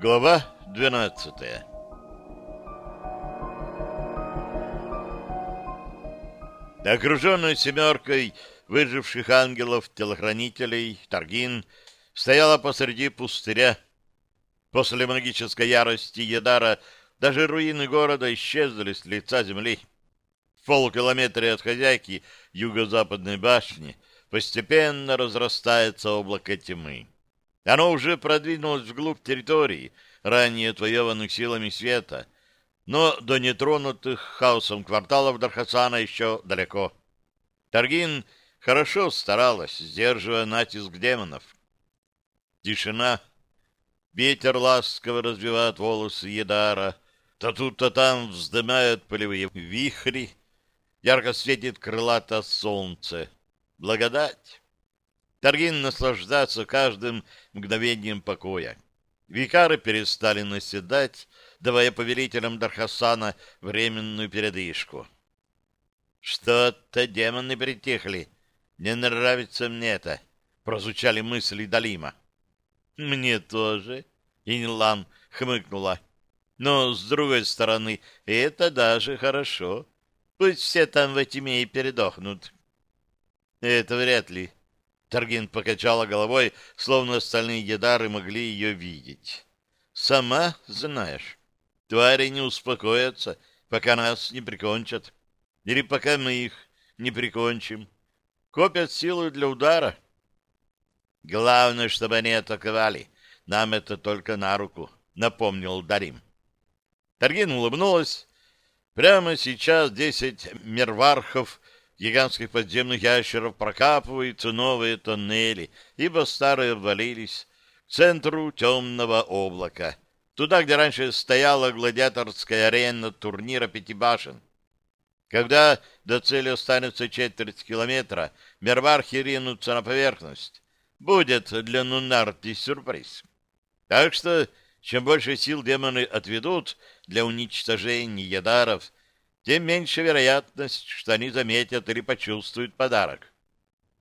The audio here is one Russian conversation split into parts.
Глава двенадцатая Окруженный семеркой выживших ангелов-телохранителей, Таргин стояла посреди пустыря. После магической ярости Едара даже руины города исчезли с лица земли. В полкилометре от хозяйки юго-западной башни постепенно разрастается облако тьмы. Оно уже продвинулось вглубь территории, ранее отвоеванных силами света, но до нетронутых хаосом кварталов Дархасана еще далеко. Таргин хорошо старалась, сдерживая натиск демонов. Тишина. Ветер ласково развивает волосы Едара. То тут, то там вздымают полевые вихри. Ярко светит крылато солнце. Благодать. Таргин наслаждается каждым мгновением покоя. Викары перестали наседать, давая повелителям Дархасана временную передышку. «Что-то демоны притихли. Не нравится мне это», — прозвучали мысли Далима. «Мне тоже», — Инлан хмыкнула. «Но, с другой стороны, это даже хорошо. Пусть все там во тьме и передохнут». «Это вряд ли», Таргин покачала головой, словно остальные едары могли ее видеть. «Сама знаешь, твари не успокоятся, пока нас не прикончат. Или пока мы их не прикончим. Копят силу для удара. Главное, чтобы они атаковали. Нам это только на руку», — напомнил Дарим. Таргин улыбнулась. Прямо сейчас десять мервархов гигантских подземных ящеров прокапываются новые тоннели, ибо старые обвалились к центру темного облака, туда, где раньше стояла гладиаторская арена турнира пяти башен. Когда до цели останется четверть километра, мервархи ринутся на поверхность. Будет для Нунарти сюрприз. Так что, чем больше сил демоны отведут для уничтожения ядаров, тем меньше вероятность, что они заметят или почувствуют подарок.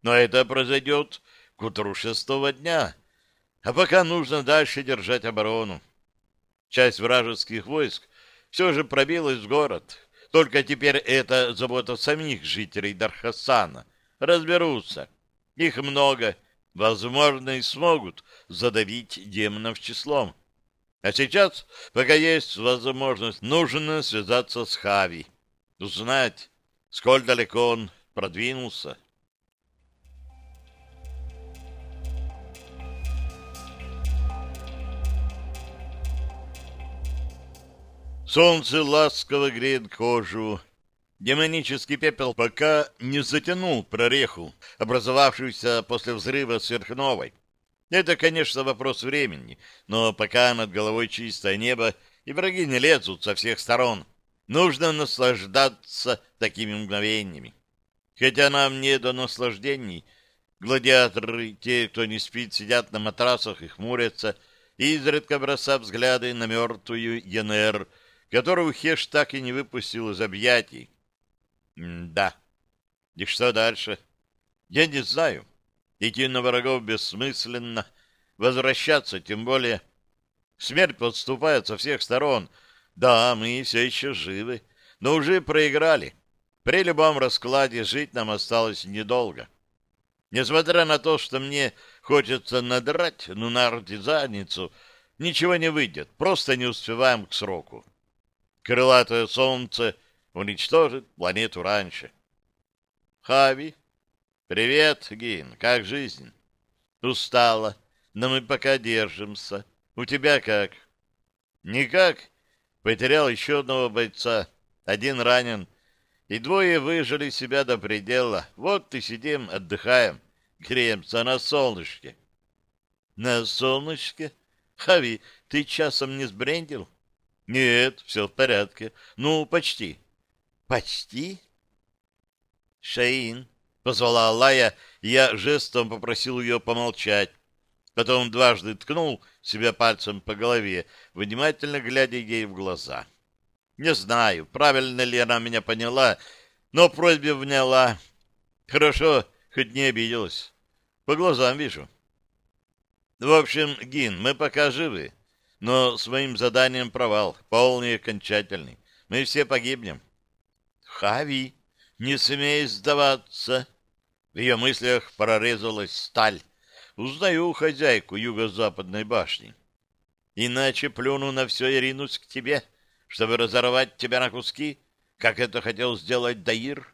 Но это произойдет к утру шестого дня, а пока нужно дальше держать оборону. Часть вражеских войск все же пробилась в город, только теперь это забота самих жителей Дархасана. Разберутся. Их много, возможно, и смогут задавить демонов числом. А сейчас, пока есть возможность, нужно связаться с Хави узнать, сколь далеко он продвинулся. Солнце ласково греет кожу. Демонический пепел пока не затянул прореху, образовавшуюся после взрыва сверхновой. Это, конечно, вопрос времени, но пока над головой чистое небо, и враги не лезут со всех сторон — Нужно наслаждаться такими мгновениями. Хотя нам не до наслаждений. Гладиаторы, те, кто не спит, сидят на матрасах и хмурятся, изредка бросав взгляды на мертвую ЕНР, которую Хеш так и не выпустил из объятий. М да. И что дальше? Я не знаю. Идти на врагов бессмысленно. Возвращаться, тем более. Смерть подступает со всех сторон — да, мы все еще живы, но уже проиграли. При любом раскладе жить нам осталось недолго. Несмотря на то, что мне хочется надрать ну на задницу, ничего не выйдет, просто не успеваем к сроку. Крылатое солнце уничтожит планету раньше. Хави, привет, Гин, как жизнь? Устала, но мы пока держимся. У тебя как? Никак. Потерял еще одного бойца, один ранен, и двое выжили себя до предела. Вот и сидим, отдыхаем, греемся на солнышке. На солнышке? Хави, ты часом не сбрендил? Нет, все в порядке. Ну, почти. Почти? Шаин, позвала Аллая, и я жестом попросил ее помолчать. Потом дважды ткнул себя пальцем по голове, внимательно глядя ей в глаза. Не знаю, правильно ли она меня поняла, но просьбе вняла. Хорошо, хоть не обиделась. По глазам вижу. В общем, Гин, мы пока живы. Но с моим заданием провал, полный и окончательный. Мы все погибнем. Хави, не смей сдаваться. В ее мыслях прорезалась сталь. Узнаю хозяйку юго-западной башни. Иначе плюну на все и ринусь к тебе, чтобы разорвать тебя на куски, как это хотел сделать Даир.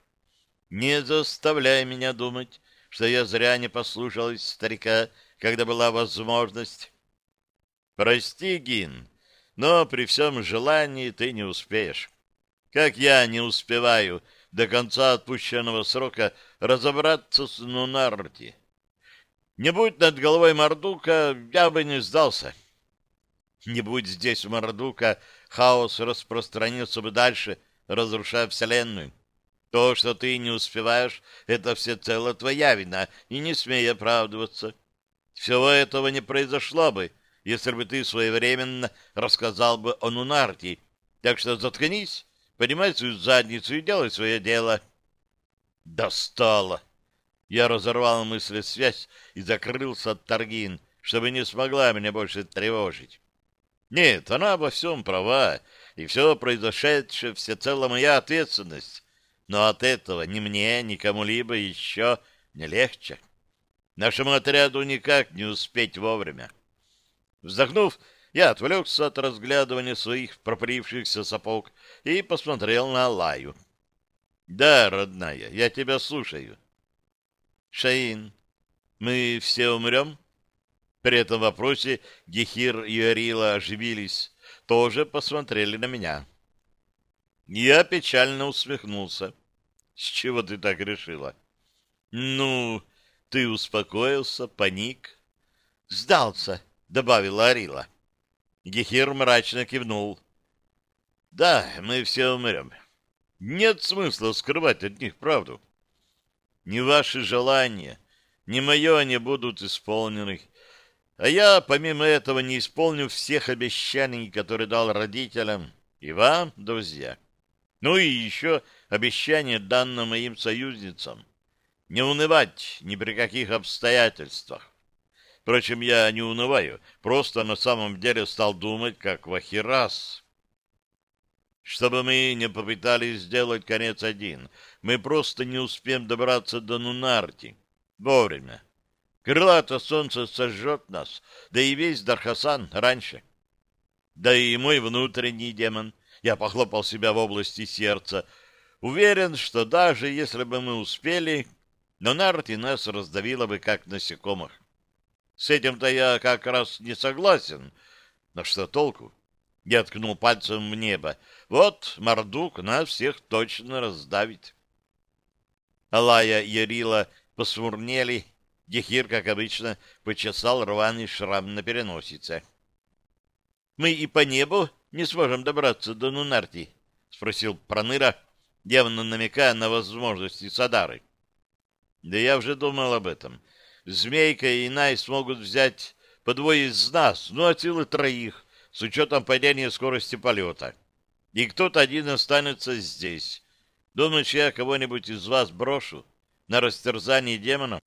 Не заставляй меня думать, что я зря не послушалась старика, когда была возможность. Прости, Гин, но при всем желании ты не успеешь. Как я не успеваю до конца отпущенного срока разобраться с Нунарти. Не будь над головой Мордука, я бы не сдался. Не будь здесь Мордука, хаос распространился бы дальше, разрушая Вселенную. То, что ты не успеваешь, это всецело твоя вина, и не смей оправдываться. Всего этого не произошло бы, если бы ты своевременно рассказал бы о Нунарте. Так что заткнись, поднимай свою задницу и делай свое дело. Достало! Я разорвал мыслесвязь и закрылся от Торгин, чтобы не смогла меня больше тревожить. Нет, она обо всем права, и все произошедшее всецело моя ответственность но от этого ни мне, ни кому-либо еще не легче. Нашему отряду никак не успеть вовремя. Вздохнув, я отвлекся от разглядывания своих пропылившихся сапог и посмотрел на Алаю. — Да, родная, я тебя слушаю. — Шаин, мы все умрем? При этом вопросе Гехир и Арила оживились, тоже посмотрели на меня. Я печально усмехнулся. — С чего ты так решила? — Ну, ты успокоился, паник. — Сдался, — добавила Арила. Гехир мрачно кивнул. — Да, мы все умрем. Нет смысла скрывать от них правду. Ни ваши желания, ни мое не будут исполнены. А я, помимо этого, не исполню всех обещаний, которые дал родителям и вам, друзья. Ну и еще обещание данное моим союзницам. Не унывать ни при каких обстоятельствах. Впрочем, я не унываю, просто на самом деле стал думать, как Вахирас. Чтобы мы не попытались сделать конец один, мы просто не успеем добраться до Нунарти. Вовремя. Крылато солнце сожжет нас, да и весь Дархасан раньше. Да и мой внутренний демон — я похлопал себя в области сердца. Уверен, что даже если бы мы успели, но Нарти нас раздавило бы, как насекомых. С этим-то я как раз не согласен. Но что толку? Я ткнул пальцем в небо. Вот Мордук нас всех точно раздавит. Алая и Ярила посмурнели. Гехир, как обычно, почесал рваный шрам на переносице. — Мы и по небу не сможем добраться до Нунарти? — спросил Проныра, явно намекая на возможности Садары. — Да я уже думал об этом. Змейка и Най смогут взять по двое из нас, ну, от силы троих, с учетом падения скорости полета. И кто-то один останется здесь. Думаешь, я кого-нибудь из вас брошу на растерзание демонов?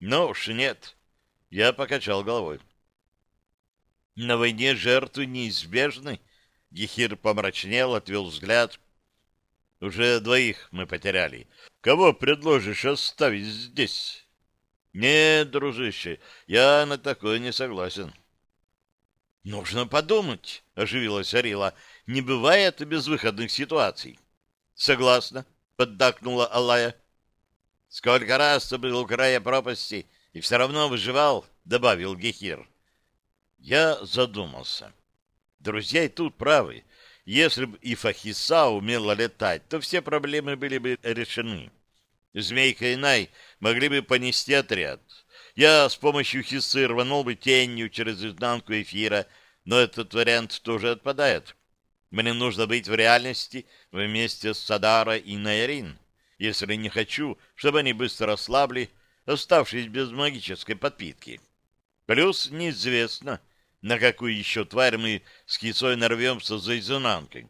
Ну уж нет. Я покачал головой. На войне жертвы неизбежны. Гехир помрачнел, отвел взгляд. Уже двоих мы потеряли. Кого предложишь оставить здесь? Нет, дружище, я на такое не согласен. Нужно подумать, оживилась Арила. Не бывает безвыходных ситуаций. Согласна, поддакнула Алая. Сколько раз ты был у края пропасти и все равно выживал, добавил Гехир. Я задумался. Друзья и тут правы. Если бы и Фахиса умела летать, то все проблемы были бы решены. Змейка и Най могли бы понести отряд. Я с помощью Хисы рванул бы тенью через изнанку эфира, но этот вариант тоже отпадает. Мне нужно быть в реальности вместе с Садара и Найрин, если не хочу, чтобы они быстро ослабли, оставшись без магической подпитки. Плюс неизвестно, на какую еще тварь мы с кисой нарвемся за изнанкой.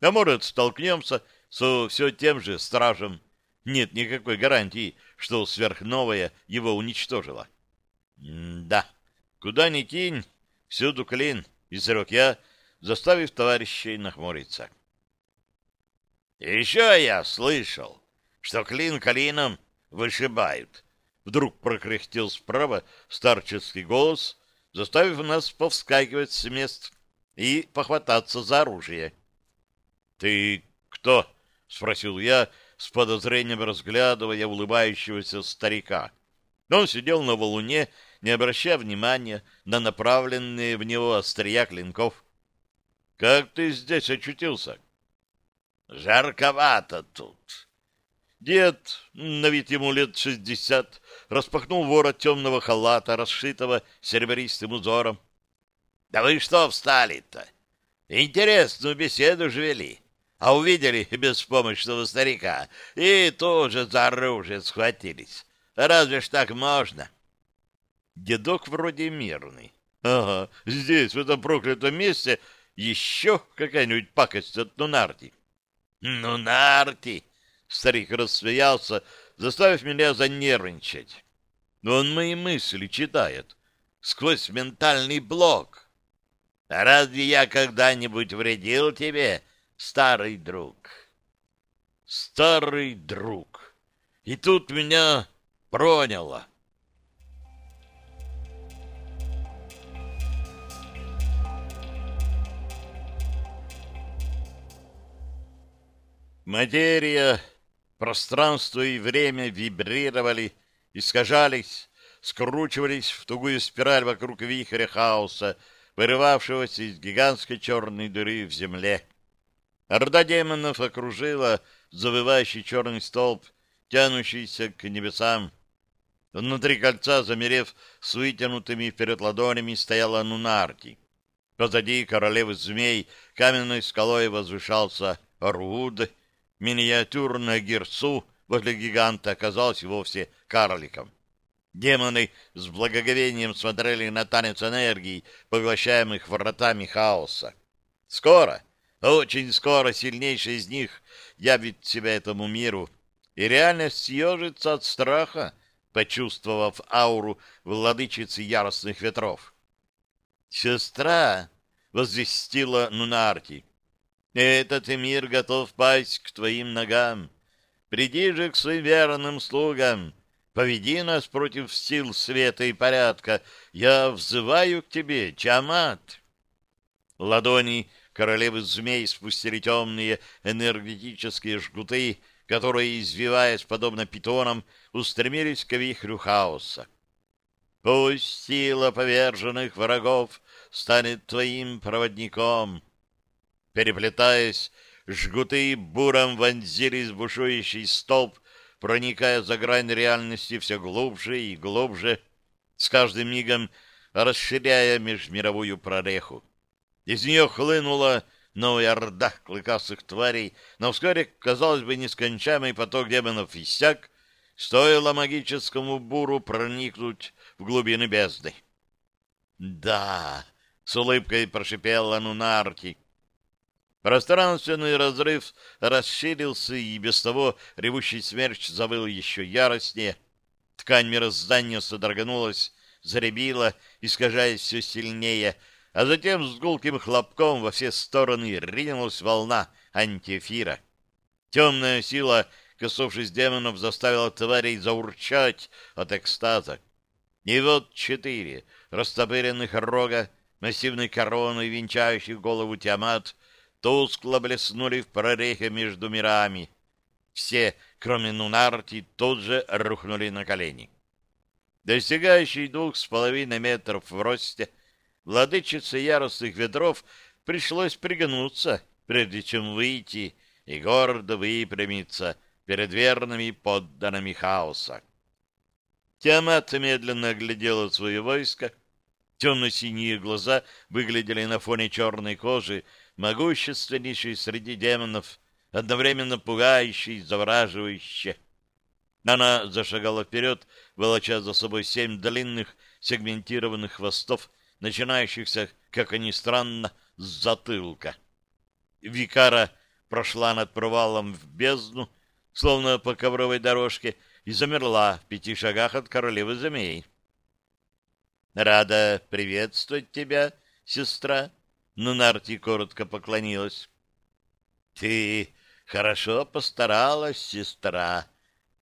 А может, столкнемся со все тем же стражем. Нет никакой гарантии, что сверхновая его уничтожила. Да, куда ни кинь, всюду клин, изрек я, заставив товарищей нахмуриться. Еще я слышал, что клин клином вышибают. Вдруг прокряхтел справа старческий голос, заставив нас повскакивать с мест и похвататься за оружие. — Ты кто? — спросил я, с подозрением разглядывая улыбающегося старика. Он сидел на валуне, не обращая внимания на направленные в него острия клинков. — Как ты здесь очутился? — Жарковато тут. Дед, на вид ему лет шестьдесят, распахнул ворот темного халата, расшитого серебристым узором. — Да вы что встали-то? Интересную беседу же вели, а увидели беспомощного старика и тоже за оружие схватились. Разве ж так можно? Дедок вроде мирный. Ага, здесь, в этом проклятом месте, еще какая-нибудь пакость от Нунарти. Нунарти! Старик рассмеялся, заставив меня занервничать. Он мои мысли читает сквозь ментальный блок. А разве я когда-нибудь вредил тебе, старый друг? Старый друг. И тут меня проняло. Материя Пространство и время вибрировали, искажались, скручивались в тугую спираль вокруг вихря хаоса, вырывавшегося из гигантской черной дыры в земле. Орда демонов окружила завывающий черный столб, тянущийся к небесам. Внутри кольца, замерев с вытянутыми вперед ладонями, стояла Нунарти. Позади королевы змей каменной скалой возвышался Руд, миниатюрная герцу возле гиганта оказалась вовсе карликом. Демоны с благоговением смотрели на танец энергии, поглощаемых вратами хаоса. Скоро, очень скоро сильнейший из них явит себя этому миру, и реальность съежится от страха, почувствовав ауру владычицы яростных ветров. «Сестра!» — возвестила Нунарти. Этот мир готов пасть к твоим ногам. Приди же к своим верным слугам. Поведи нас против сил света и порядка. Я взываю к тебе, Чамат. Ладони королевы змей спустили темные энергетические жгуты, которые, извиваясь подобно питонам, устремились к вихрю хаоса. Пусть сила поверженных врагов станет твоим проводником — Переплетаясь, жгуты буром вонзились бушующий столб, проникая за грань реальности все глубже и глубже, с каждым мигом расширяя межмировую прореху. Из нее хлынула новая орда клыкастых тварей, но вскоре, казалось бы, нескончаемый поток демонов иссяк, стоило магическому буру проникнуть в глубины бездны. «Да!» — с улыбкой прошипела Нунарки. Пространственный разрыв расширился, и без того ревущий смерч завыл еще яростнее. Ткань мироздания содрогнулась, заребила, искажаясь все сильнее, а затем с гулким хлопком во все стороны ринулась волна антиэфира. Темная сила, коснувшись демонов, заставила тварей заурчать от экстаза. И вот четыре растопыренных рога, массивной короны, венчающих голову Тиамат, тускло блеснули в прорехе между мирами. Все, кроме Нунарти, тут же рухнули на колени. Достигающий двух с половиной метров в росте, владычице яростных ветров пришлось пригнуться, прежде чем выйти и гордо выпрямиться перед верными подданными хаоса. Тиамат медленно оглядела свое войско. Темно-синие глаза выглядели на фоне черной кожи могущественнейший среди демонов, одновременно пугающий, завораживающий. Она зашагала вперед, волоча за собой семь длинных сегментированных хвостов, начинающихся, как ни странно, с затылка. Викара прошла над провалом в бездну, словно по ковровой дорожке, и замерла в пяти шагах от королевы змей. — Рада приветствовать тебя, сестра, Нунарти коротко поклонилась. Ты хорошо постаралась, сестра.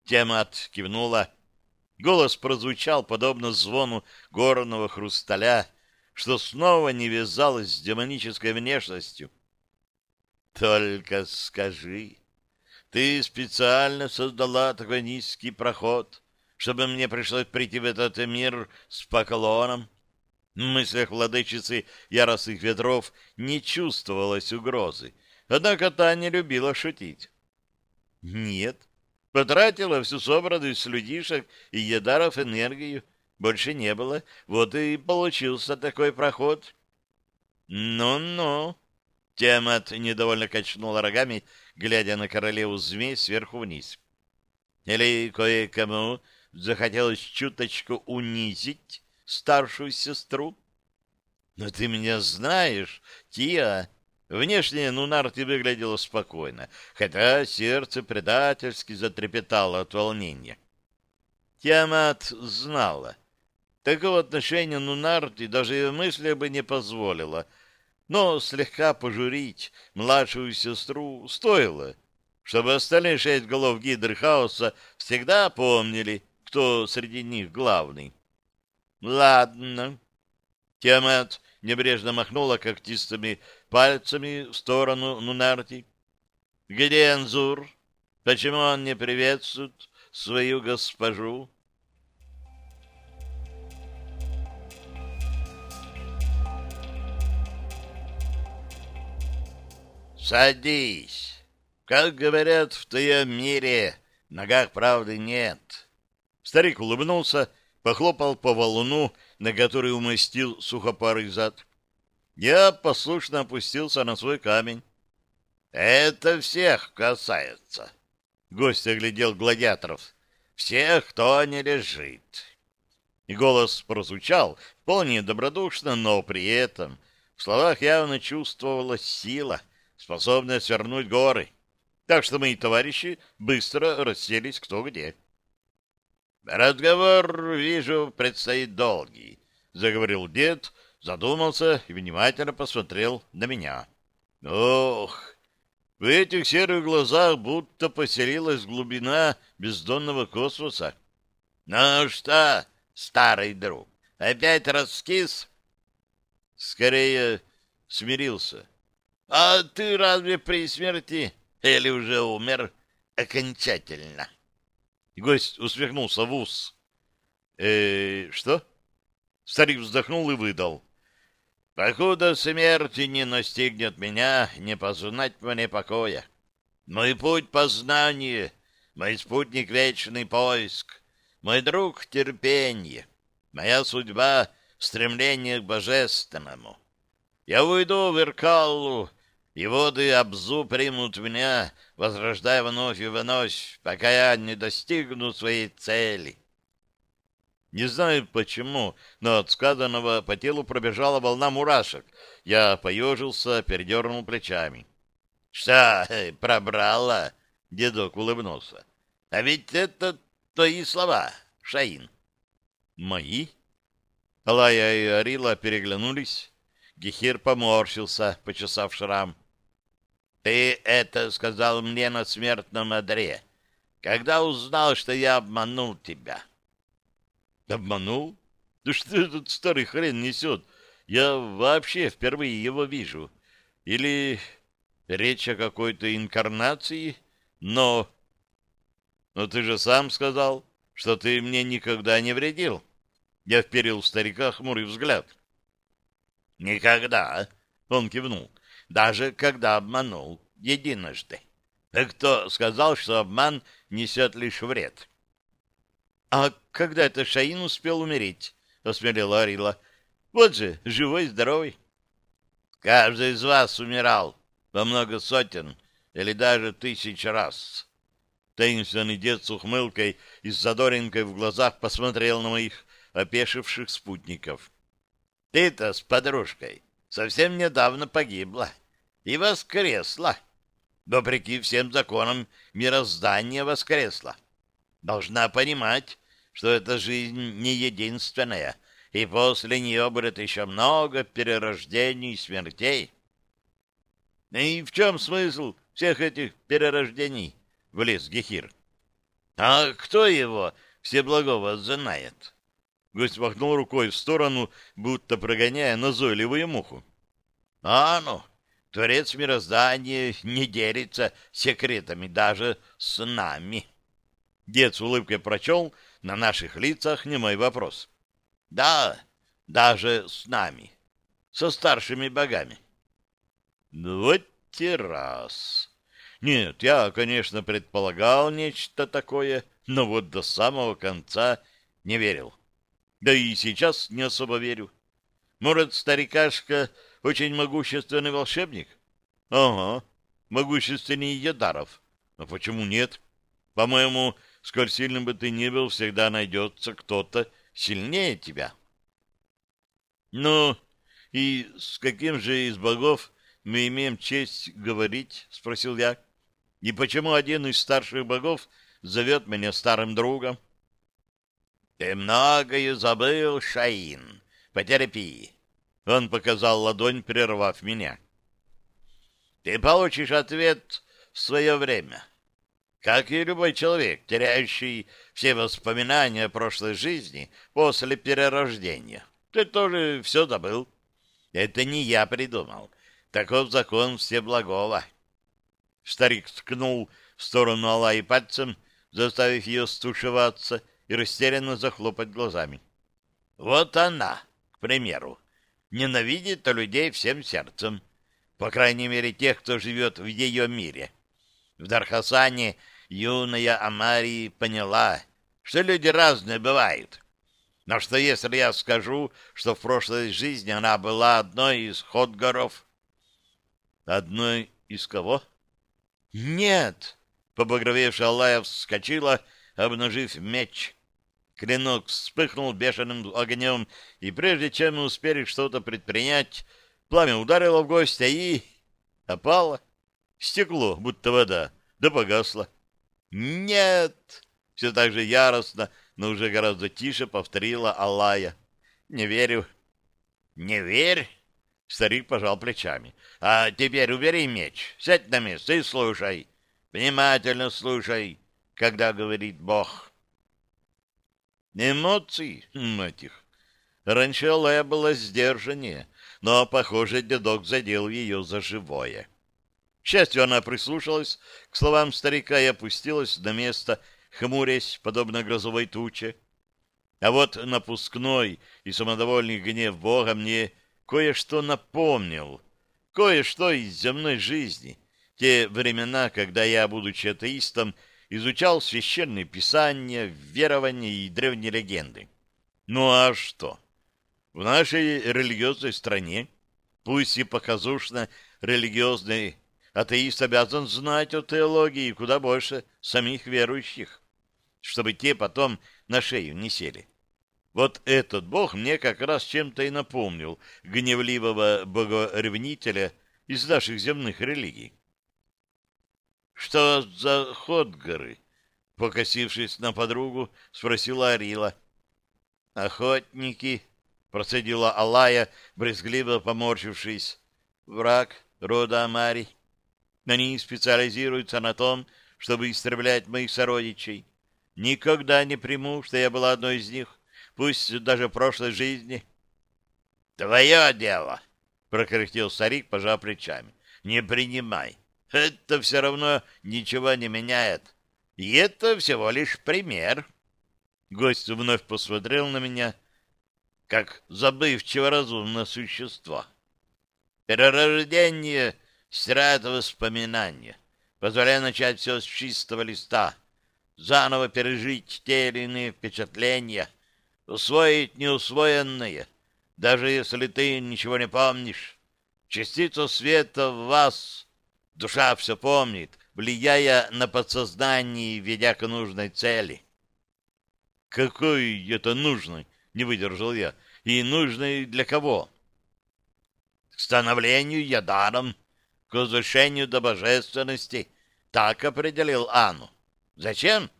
Темат кивнула. Голос прозвучал подобно звону горного хрусталя, что снова не вязалось с демонической внешностью. Только скажи, ты специально создала такой низкий проход, чтобы мне пришлось прийти в этот мир с поклоном? В мыслях владычицы яростных ветров не чувствовалось угрозы, однако та не любила шутить. Нет, потратила всю собранную с людишек и едаров энергию, больше не было, вот и получился такой проход. Ну-ну, Тиамат недовольно качнула рогами, глядя на королеву змей сверху вниз. Или кое-кому захотелось чуточку унизить старшую сестру? Но ты меня знаешь, Тия. Внешне Нунарти выглядела спокойно, хотя сердце предательски затрепетало от волнения. Тиамат знала. Такого отношения Нунарти даже и мысли бы не позволила — но слегка пожурить младшую сестру стоило, чтобы остальные шесть голов гидры хаоса всегда помнили, кто среди них главный. Ладно. Тиамат небрежно махнула когтистыми пальцами в сторону Нунарти. Где Анзур? Почему он не приветствует свою госпожу? «Садись!» Как говорят в твоем мире, ногах правды нет. Старик улыбнулся, похлопал по валуну, на который умастил сухопарый зад. Я послушно опустился на свой камень. Это всех касается. Гость оглядел гладиаторов. Всех, кто не лежит. И голос прозвучал вполне добродушно, но при этом в словах явно чувствовалась сила — способная свернуть горы. Так что мои товарищи быстро расселись кто где. «Разговор, вижу, предстоит долгий», — заговорил дед, задумался и внимательно посмотрел на меня. «Ох, в этих серых глазах будто поселилась глубина бездонного космоса. Ну что, старый друг, опять раскис?» «Скорее смирился». А ты разве при смерти или уже умер окончательно? Гость усмехнулся в ус. Э, что? Старик вздохнул и выдал. Покуда смерти не настигнет меня, не познать мне покоя. Мой путь познание, мой спутник вечный поиск, мой друг терпение, моя судьба стремление к божественному. Я уйду в Иркаллу, и воды Абзу примут меня, возрождая вновь и вновь, пока я не достигну своей цели. Не знаю почему, но от сказанного по телу пробежала волна мурашек. Я поежился, передернул плечами. — Что, пробрала? — дедок улыбнулся. — А ведь это твои слова, Шаин. — Мои? Алая и Арила переглянулись. Гехир поморщился, почесав шрам. Ты это сказал мне на смертном одре, когда узнал, что я обманул тебя. Обманул? Да что этот старый хрен несет? Я вообще впервые его вижу. Или речь о какой-то инкарнации? Но... Но ты же сам сказал, что ты мне никогда не вредил. Я вперил в старика хмурый взгляд. Никогда, он кивнул даже когда обманул единожды. А кто сказал, что обман несет лишь вред? — А когда это Шаин успел умереть? — осмелела Арила. — Вот же, живой, здоровый. — Каждый из вас умирал во много сотен или даже тысяч раз. Таинственный дед с ухмылкой и с задоринкой в глазах посмотрел на моих опешивших спутников. — Ты-то с подружкой совсем недавно погибла. — и воскресла. Вопреки всем законам мироздания воскресла. Должна понимать, что эта жизнь не единственная, и после нее будет еще много перерождений и смертей. И в чем смысл всех этих перерождений? — влез Гехир. — А кто его, Всеблагого, знает? Гость махнул рукой в сторону, будто прогоняя назойливую муху. — А ну, Творец мироздания не делится секретами даже с нами. Дед с улыбкой прочел на наших лицах немой вопрос. — Да, даже с нами, со старшими богами. — Ну вот те раз. Нет, я, конечно, предполагал нечто такое, но вот до самого конца не верил. Да и сейчас не особо верю. Может, старикашка очень могущественный волшебник? Ага, могущественнее Ядаров. А почему нет? По-моему, сколь сильным бы ты ни был, всегда найдется кто-то сильнее тебя. Ну, и с каким же из богов мы имеем честь говорить? — спросил я. — и почему один из старших богов зовет меня старым другом? Ты многое забыл, Шаин. Потерпи. Он показал ладонь, прервав меня. Ты получишь ответ в свое время. Как и любой человек, теряющий все воспоминания о прошлой жизни после перерождения. Ты тоже все забыл. Это не я придумал. Таков закон Всеблагого. Старик ткнул в сторону Аллаи пальцем, заставив ее стушеваться и растерянно захлопать глазами. Вот она, к примеру, ненавидит людей всем сердцем, по крайней мере тех, кто живет в ее мире. В Дархасане юная Амари поняла, что люди разные бывают. Но что если я скажу, что в прошлой жизни она была одной из Ходгоров? Одной из кого? «Нет!» — побагровевшая Аллая вскочила, обнажив меч. Клинок вспыхнул бешеным огнем, и прежде чем мы успели что-то предпринять, пламя ударило в гостя и... опало. Стекло, будто вода, да погасло. «Нет!» — все так же яростно, но уже гораздо тише повторила Аллая. «Не верю». «Не верь?» — старик пожал плечами. А теперь убери меч, сядь на место и слушай. Внимательно слушай, когда говорит Бог. Эмоций, мать их. Раньше Алая была сдержаннее, но, похоже, дедок задел ее за живое. К счастью, она прислушалась к словам старика и опустилась на место, хмурясь, подобно грозовой туче. А вот напускной и самодовольный гнев Бога мне кое-что напомнил — кое-что из земной жизни, те времена, когда я, будучи атеистом, изучал священные писания, верования и древние легенды. Ну а что? В нашей религиозной стране, пусть и показушно религиозный, атеист обязан знать о теологии куда больше самих верующих, чтобы те потом на шею не сели. Вот этот бог мне как раз чем-то и напомнил гневливого богоревнителя из наших земных религий. «Что за ход горы?» — покосившись на подругу, спросила Арила. «Охотники», — процедила Алая, брезгливо поморщившись. «Враг рода Амари. Они специализируются на том, чтобы истреблять моих сородичей. Никогда не приму, что я была одной из них пусть даже в прошлой жизни. — Твое дело, — прокряхтел старик, пожав плечами. — Не принимай. Это все равно ничего не меняет. И это всего лишь пример. Гость вновь посмотрел на меня, как забывчиво разумное существо. Перерождение стирает воспоминания, позволяя начать все с чистого листа, заново пережить те или иные впечатления — усвоить неусвоенное, даже если ты ничего не помнишь. Частица света в вас, душа все помнит, влияя на подсознание ведя к нужной цели. Какой это нужный, не выдержал я, и нужный для кого? К становлению ядаром, к возвышению до божественности, так определил Анну. Зачем?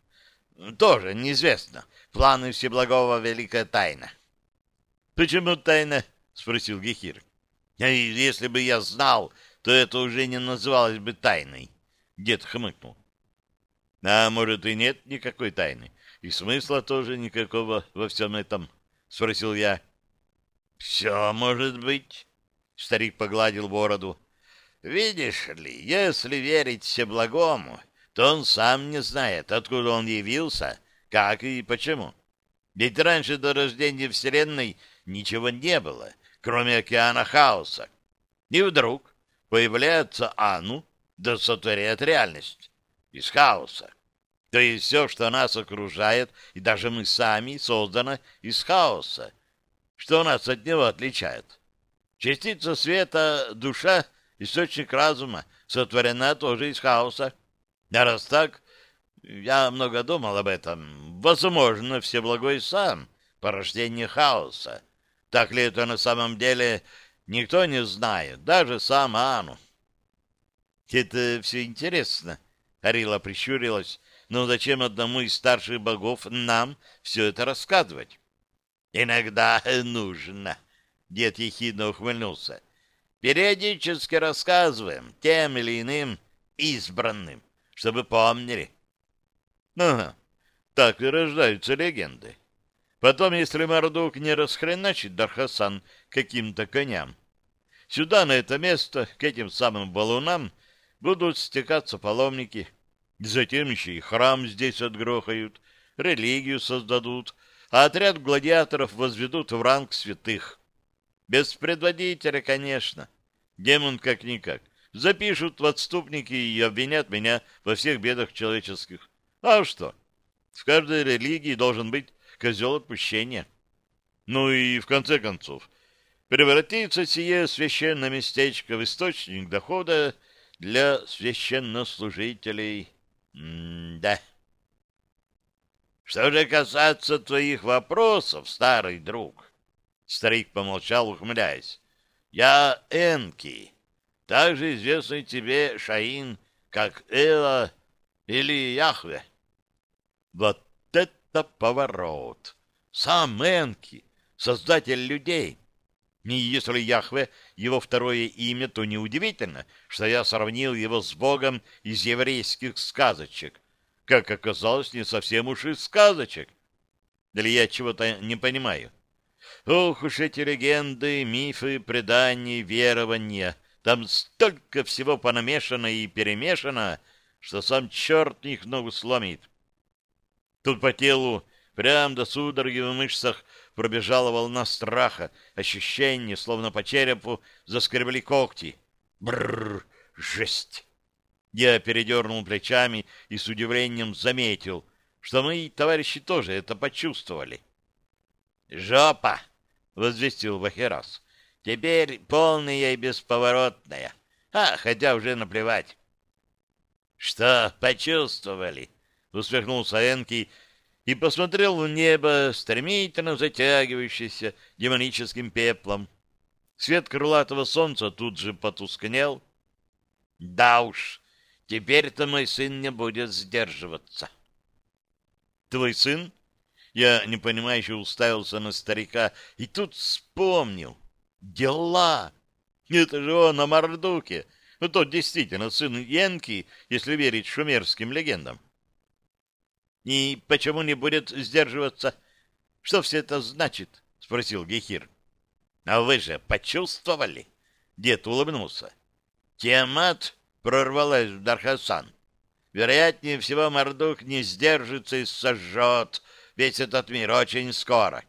Тоже неизвестно. Планы Всеблагого — великая тайна. — Почему тайна? — спросил Гехир. — Если бы я знал, то это уже не называлось бы тайной. Дед хмыкнул. — А может и нет никакой тайны, и смысла тоже никакого во всем этом? — спросил я. — Все может быть, — старик погладил бороду. — Видишь ли, если верить Всеблагому, то он сам не знает, откуда он явился, как и почему. Ведь раньше до рождения Вселенной ничего не было, кроме океана хаоса. И вдруг появляется Ану, да сотворяет реальность из хаоса. То есть все, что нас окружает, и даже мы сами, создано из хаоса. Что нас от него отличает? Частица света, душа, источник разума, сотворена тоже из хаоса. А раз так, я много думал об этом. Возможно, Всеблагой сам порождение хаоса. Так ли это на самом деле, никто не знает, даже сам Ану. Это все интересно. Арила прищурилась. Но зачем одному из старших богов нам все это рассказывать? Иногда нужно. Дед ехидно ухмыльнулся. Периодически рассказываем тем или иным избранным, чтобы помнили. Ага, так и рождаются легенды. Потом, если Мордук не расхреначит Дархасан каким-то коням, сюда, на это место, к этим самым балунам, будут стекаться паломники. Затем еще и храм здесь отгрохают, религию создадут, а отряд гладиаторов возведут в ранг святых. Без предводителя, конечно. Демон как-никак. Запишут в отступники и обвинят меня во всех бедах человеческих. А что? В каждой религии должен быть козел отпущения. Ну и, в конце концов, превратится сие священное местечко в источник дохода для священнослужителей. М-да. Что же касается твоих вопросов, старый друг, старик помолчал, ухмыляясь. Я Энки, также известный тебе Шаин, как Эла или Яхве. Вот это поворот! Сам Энки, создатель людей. И если Яхве его второе имя, то неудивительно, что я сравнил его с Богом из еврейских сказочек. Как оказалось, не совсем уж из сказочек. Или я чего-то не понимаю. Ох уж эти легенды, мифы, предания, верования. Там столько всего понамешано и перемешано, что сам черт их ногу сломит. Тут по телу, прям до судороги в мышцах, пробежала волна страха, ощущение, словно по черепу заскребли когти. Бррр, жесть! Я передернул плечами и с удивлением заметил, что мои товарищи тоже это почувствовали. «Жопа!» — возвестил Вахерас. «Теперь полная и бесповоротная. А, хотя уже наплевать. «Что, почувствовали?» — усмехнулся Энки и посмотрел в небо, стремительно затягивающееся демоническим пеплом. Свет крылатого солнца тут же потускнел. «Да уж, теперь-то мой сын не будет сдерживаться». «Твой сын?» Я непонимающе уставился на старика и тут вспомнил. «Дела! Это же он на Мордуке!» Ну, тот действительно сын Янки, если верить шумерским легендам. И почему не будет сдерживаться? Что все это значит? — спросил Гехир. — А вы же почувствовали? Дед улыбнулся. Тиамат прорвалась в Дархасан. Вероятнее всего, Мордук не сдержится и сожжет весь этот мир очень скоро,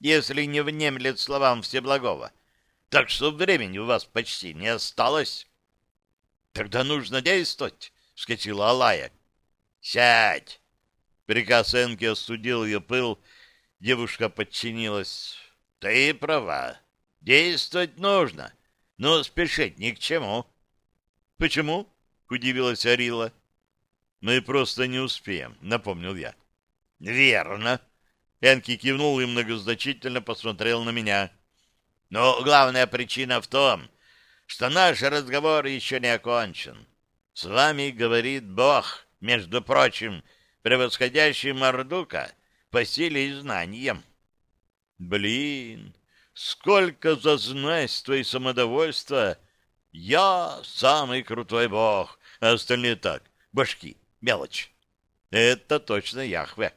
если не внемлет словам Всеблагого. Так что времени у вас почти не осталось. Тогда нужно действовать, — вскочила Алая. — Сядь! Приказ Энки остудил ее пыл. Девушка подчинилась. — Ты права. Действовать нужно, но спешить ни к чему. — Почему? — удивилась Арила. — Мы просто не успеем, — напомнил я. — Верно. Энки кивнул и многозначительно посмотрел на меня. — Но главная причина в том, что наш разговор еще не окончен. С вами говорит Бог, между прочим, превосходящий Мордука по силе и знаниям. Блин, сколько зазнайства и самодовольства! Я самый крутой бог, а остальные так, башки, мелочь. Это точно Яхве.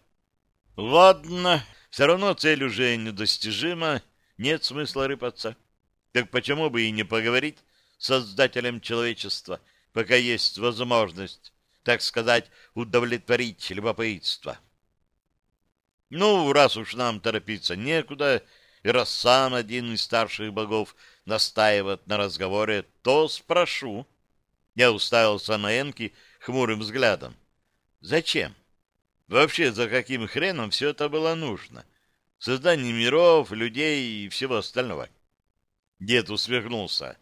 Ладно, все равно цель уже недостижима, нет смысла рыпаться. Так почему бы и не поговорить с Создателем человечества, пока есть возможность, так сказать, удовлетворить любопытство? Ну, раз уж нам торопиться некуда, и раз сам один из старших богов настаивает на разговоре, то спрошу. Я уставился на Энки хмурым взглядом. Зачем? Вообще, за каким хреном все это было нужно? Создание миров, людей и всего остального. Дед усмехнулся.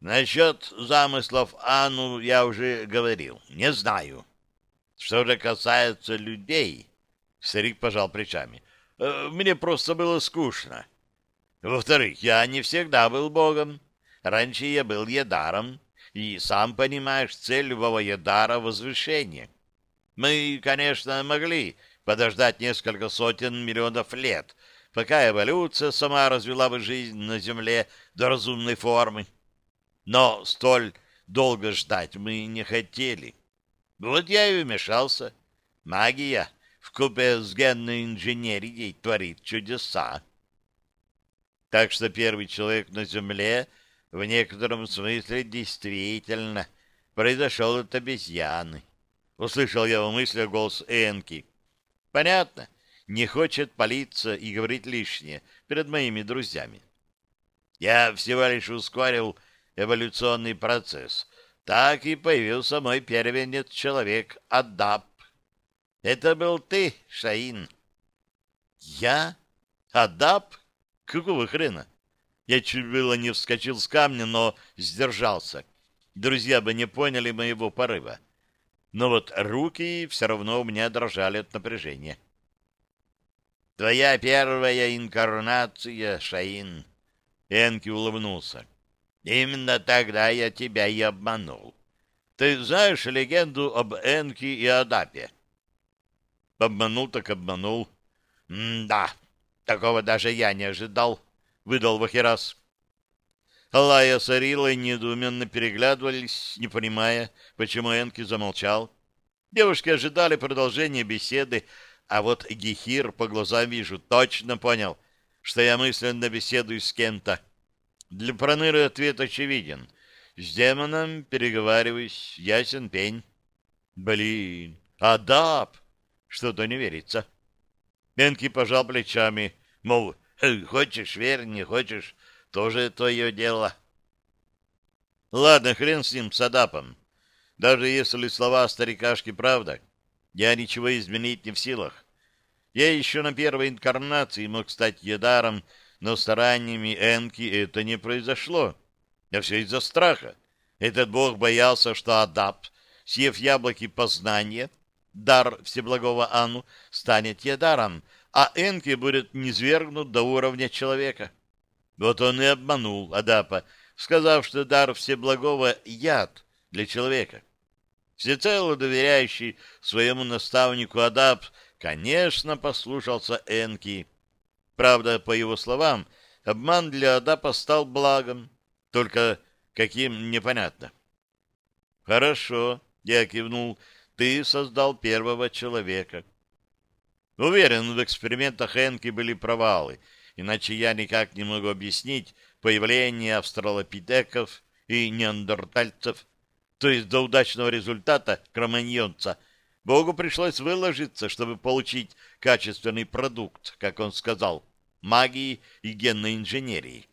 Насчет замыслов Анну я уже говорил. Не знаю. Что же касается людей... Старик пожал плечами. «Э, мне просто было скучно. Во-вторых, я не всегда был богом. Раньше я был едаром. И, сам понимаешь, цель любого едара — возвышение. Мы, конечно, могли подождать несколько сотен миллионов лет, пока эволюция сама развела бы жизнь на Земле до разумной формы. Но столь долго ждать мы не хотели. Вот я и вмешался. Магия вкупе с генной инженерией творит чудеса. Так что первый человек на Земле в некотором смысле действительно произошел от обезьяны. Услышал я в мыслях голос Энки. Понятно, не хочет палиться и говорить лишнее перед моими друзьями. Я всего лишь ускорил эволюционный процесс. Так и появился мой первенец-человек Адап. Это был ты, Шаин. Я? Адап? Какого хрена? Я чуть было не вскочил с камня, но сдержался. Друзья бы не поняли моего порыва. Но вот руки все равно у меня дрожали от напряжения. «Твоя первая инкарнация, Шаин!» Энки улыбнулся. «Именно тогда я тебя и обманул. Ты знаешь легенду об Энке и Адапе?» «Обманул так обманул». «Да, такого даже я не ожидал», — выдал Вахирас. Алая с Арилой недоуменно переглядывались, не понимая, почему Энки замолчал. Девушки ожидали продолжения беседы, а вот Гехир по глазам вижу, точно понял, что я мысленно беседую с кем-то. Для Проныры ответ очевиден. С демоном переговариваюсь, ясен пень. Блин, адап! Что-то не верится. Энки пожал плечами, мол, хочешь верь, не хочешь, тоже твое дело. Ладно, хрен с ним, с Адапом. Даже если слова старикашки правда, я ничего изменить не в силах. Я еще на первой инкарнации мог стать едаром, но стараниями Энки это не произошло. А все из-за страха. Этот бог боялся, что Адап, съев яблоки познания, дар Всеблагого Анну, станет едаром, а Энки будет низвергнут до уровня человека. Вот он и обманул Адапа, сказав, что дар Всеблагого — яд для человека. Всецело доверяющий своему наставнику Адап, конечно, послушался Энки. Правда, по его словам, обман для Адапа стал благом, только каким непонятно. «Хорошо», — я кивнул, — «ты создал первого человека». Уверен, в экспериментах Энки были провалы — иначе я никак не могу объяснить появление австралопитеков и неандертальцев. То есть до удачного результата кроманьонца Богу пришлось выложиться, чтобы получить качественный продукт, как он сказал, магии и генной инженерии.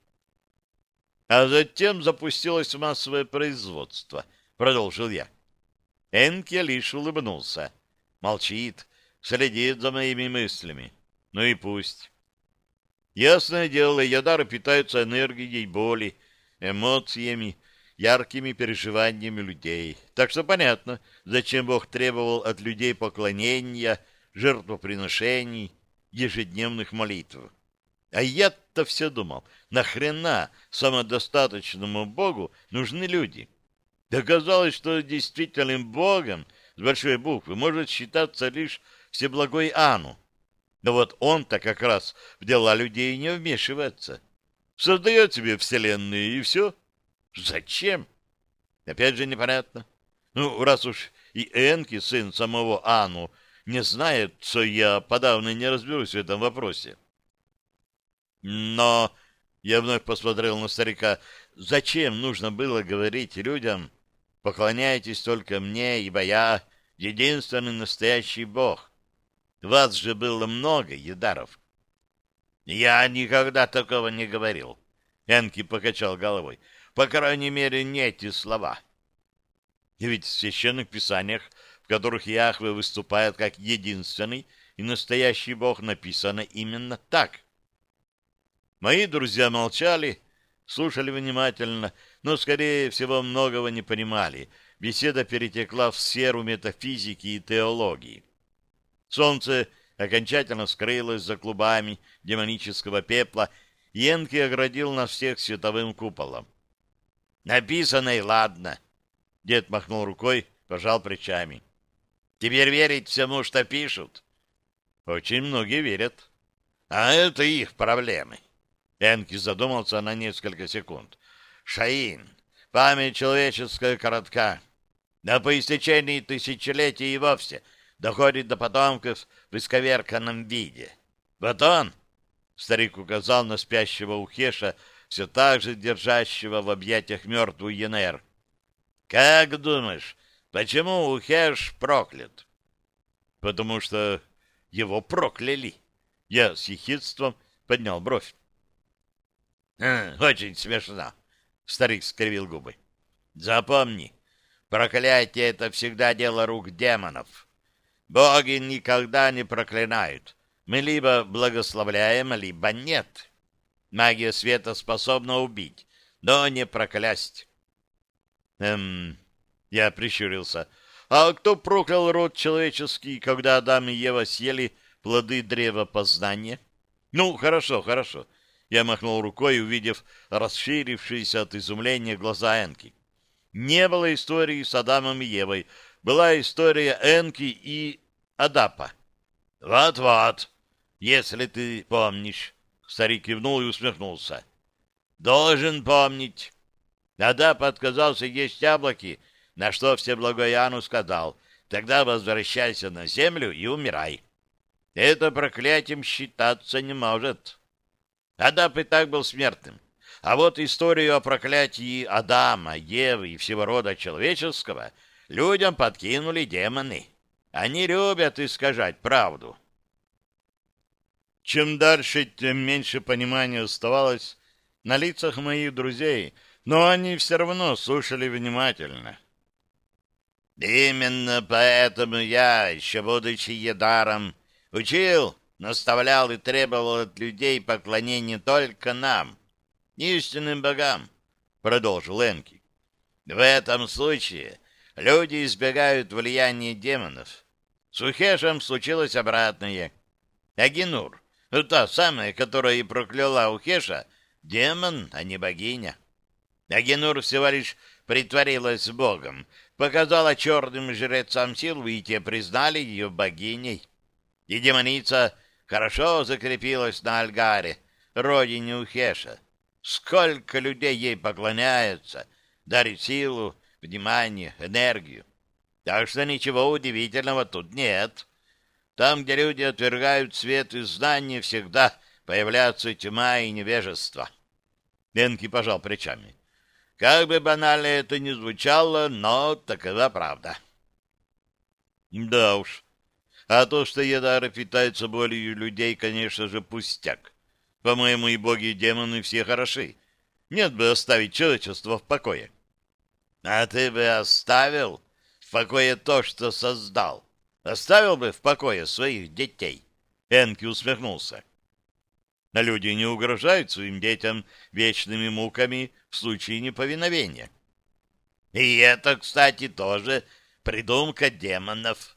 А затем запустилось массовое производство, продолжил я. Энке лишь улыбнулся. Молчит, следит за моими мыслями. Ну и пусть. Ясное дело, ядары питаются энергией боли, эмоциями, яркими переживаниями людей. Так что понятно, зачем Бог требовал от людей поклонения, жертвоприношений, ежедневных молитв. А я-то все думал, нахрена самодостаточному Богу нужны люди? Доказалось, что действительным Богом с большой буквы может считаться лишь Всеблагой Ану. Но вот он-то как раз в дела людей не вмешивается. Создает себе вселенные, и все. Зачем? Опять же непонятно. Ну, раз уж и Энки, сын самого Ану, не знает, то я подавно не разберусь в этом вопросе. Но я вновь посмотрел на старика. Зачем нужно было говорить людям, поклоняйтесь только мне, ибо я единственный настоящий бог? Вас же было много, Едаров. Я никогда такого не говорил. Энки покачал головой. По крайней мере, не эти слова. И ведь в священных писаниях, в которых Яхве выступает как единственный и настоящий бог, написано именно так. Мои друзья молчали, слушали внимательно, но, скорее всего, многого не понимали. Беседа перетекла в сферу метафизики и теологии. Солнце окончательно скрылось за клубами демонического пепла, и Энки оградил нас всех световым куполом. «Написано и ладно!» Дед махнул рукой, пожал плечами. «Теперь верить всему, что пишут?» «Очень многие верят. А это их проблемы». Энки задумался на несколько секунд. «Шаин, память человеческая коротка. Да по истечении тысячелетий и вовсе доходит до потомков в исковерканном виде. Вот он, — старик указал на спящего Ухеша, все так же держащего в объятиях мертвую Енер. — Как думаешь, почему Ухеш проклят? — Потому что его прокляли. Я с ехидством поднял бровь. «Очень смешно», — старик скривил губы. «Запомни, проклятие — это всегда дело рук демонов. Боги никогда не проклинают. Мы либо благословляем, либо нет. Магия света способна убить, но не проклясть». «Эм...» — я прищурился. «А кто проклял род человеческий, когда Адам и Ева съели плоды древа познания?» «Ну, хорошо, хорошо». Я махнул рукой, увидев расширившиеся от изумления глаза Энки. Не было истории с Адамом и Евой. Была история Энки и Адапа. «Вот-вот, если ты помнишь», — старик кивнул и усмехнулся. «Должен помнить». Адап отказался есть яблоки, на что Всеблагой Иоанну сказал, «Тогда возвращайся на землю и умирай». Это проклятием считаться не может. Адап и так был смертным. А вот историю о проклятии Адама, Евы и всего рода человеческого людям подкинули демоны. Они любят искажать правду. Чем дальше, тем меньше понимания оставалось на лицах моих друзей, но они все равно слушали внимательно. Именно поэтому я, еще будучи едаром, учил наставлял и требовал от людей поклонения только нам, истинным богам, продолжил Энки. В этом случае люди избегают влияния демонов. С Ухешем случилось обратное. Агинур, та самая, которая и прокляла Ухеша, демон, а не богиня. Агинур всего лишь притворилась богом, показала черным жрецам силу, и те признали ее богиней. И демоница хорошо закрепилась на Альгаре, родине Ухеша. Сколько людей ей поклоняются, дарит силу, внимание, энергию. Так что ничего удивительного тут нет. Там, где люди отвергают свет и знания, всегда появляются тьма и невежество. Бенки пожал плечами. Как бы банально это ни звучало, но такова правда. Да уж, а то, что Едара питается болью людей, конечно же, пустяк. По-моему, и боги, и демоны все хороши. Нет бы оставить человечество в покое. А ты бы оставил в покое то, что создал. Оставил бы в покое своих детей. Энки усмехнулся. А люди не угрожают своим детям вечными муками в случае неповиновения. И это, кстати, тоже придумка демонов.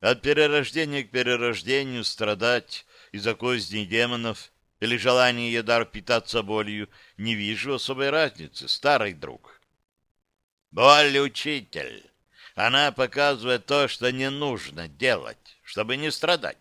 От перерождения к перерождению страдать из-за козней демонов или желания Едар питаться болью не вижу особой разницы, старый друг. Боль, учитель, она показывает то, что не нужно делать, чтобы не страдать.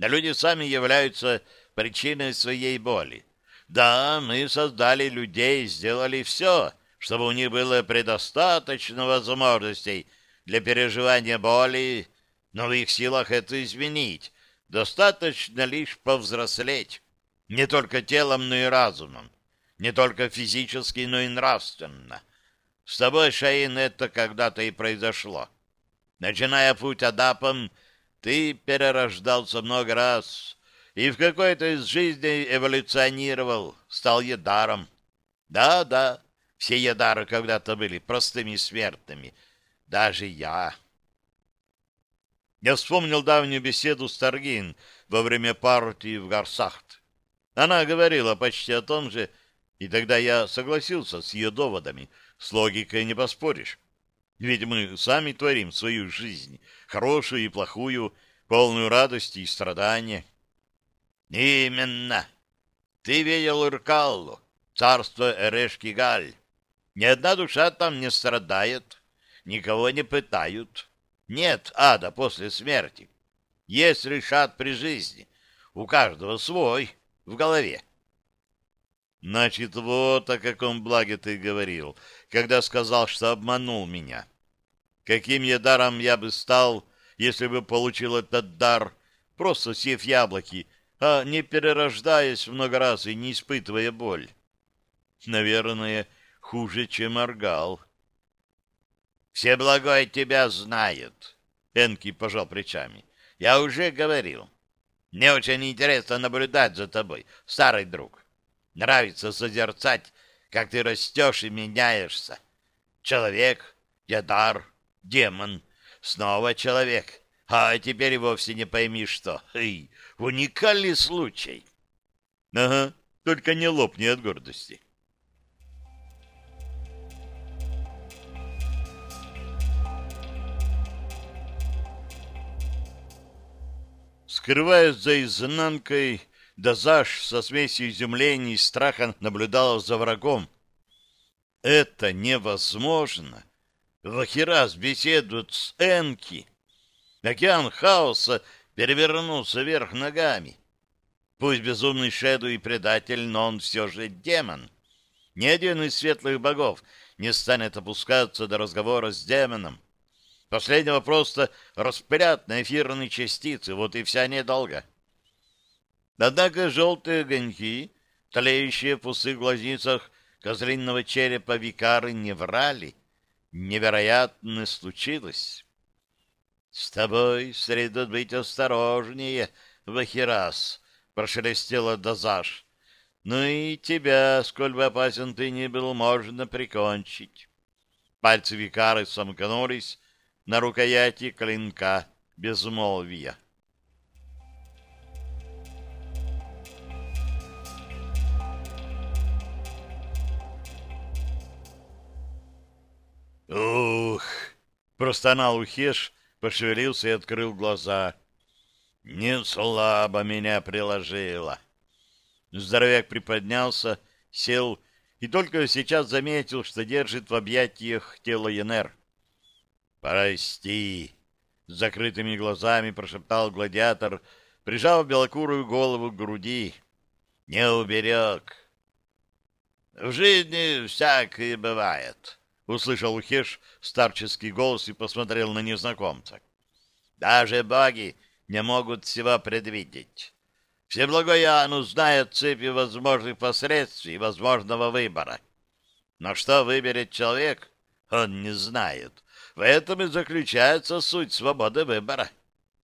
А люди сами являются причиной своей боли. Да, мы создали людей, сделали все, чтобы у них было предостаточно возможностей для переживания боли, но в их силах это изменить. Достаточно лишь повзрослеть, не только телом, но и разумом, не только физически, но и нравственно. С тобой, Шаин, это когда-то и произошло. Начиная путь Адапом, ты перерождался много раз и в какой-то из жизней эволюционировал, стал едаром. Да-да, все едары когда-то были простыми смертными, даже я. Я вспомнил давнюю беседу с Таргин во время партии в Гарсахт. Она говорила почти о том же, и тогда я согласился с ее доводами. С логикой не поспоришь. Ведь мы сами творим свою жизнь, хорошую и плохую, полную радости и страдания. Именно. Ты видел Иркаллу, царство Эрешки-Галь. Ни одна душа там не страдает, никого не пытают. Нет ада после смерти. Есть решат при жизни. У каждого свой в голове. Значит, вот о каком благе ты говорил, когда сказал, что обманул меня. Каким я даром я бы стал, если бы получил этот дар, просто съев яблоки, а не перерождаясь много раз и не испытывая боль? Наверное, хуже, чем Аргал. Все благое тебя знают. Энки пожал плечами. Я уже говорил. Мне очень интересно наблюдать за тобой, старый друг. Нравится созерцать, как ты растешь и меняешься. Человек, ядар, демон, снова человек. А теперь вовсе не пойми что. Эй, уникальный случай. Ага, только не лопни от гордости. Скрываясь за изнанкой, Дазаш со смесью изумления и страха наблюдал за врагом. Это невозможно. Вахирас беседует с Энки. Океан хаоса перевернулся вверх ногами. Пусть безумный Шеду и предатель, но он все же демон. Ни один из светлых богов не станет опускаться до разговора с демоном. Последнего просто распылят на эфирные частицы, вот и вся недолго. Однако желтые огоньки, тлеющие в пустых глазницах козлиного черепа викары, не врали. Невероятно случилось. — С тобой следует быть осторожнее, Вахирас, — прошелестела Дазаш. — Ну и тебя, сколь бы опасен ты ни был, можно прикончить. Пальцы викары сомкнулись, на рукояти клинка безмолвия. «Ух!» — простонал Ухеш, пошевелился и открыл глаза. «Не слабо меня приложило!» Здоровяк приподнялся, сел и только сейчас заметил, что держит в объятиях тело Янер. «Прости!» — с закрытыми глазами прошептал гладиатор, прижав белокурую голову к груди. «Не уберег!» «В жизни всякое бывает», — услышал Ухеш старческий голос и посмотрел на незнакомца. «Даже боги не могут всего предвидеть. Всеблагой Иоанну знает цепи возможных последствий возможного выбора. Но что выберет человек, он не знает. В этом и заключается суть свободы выбора.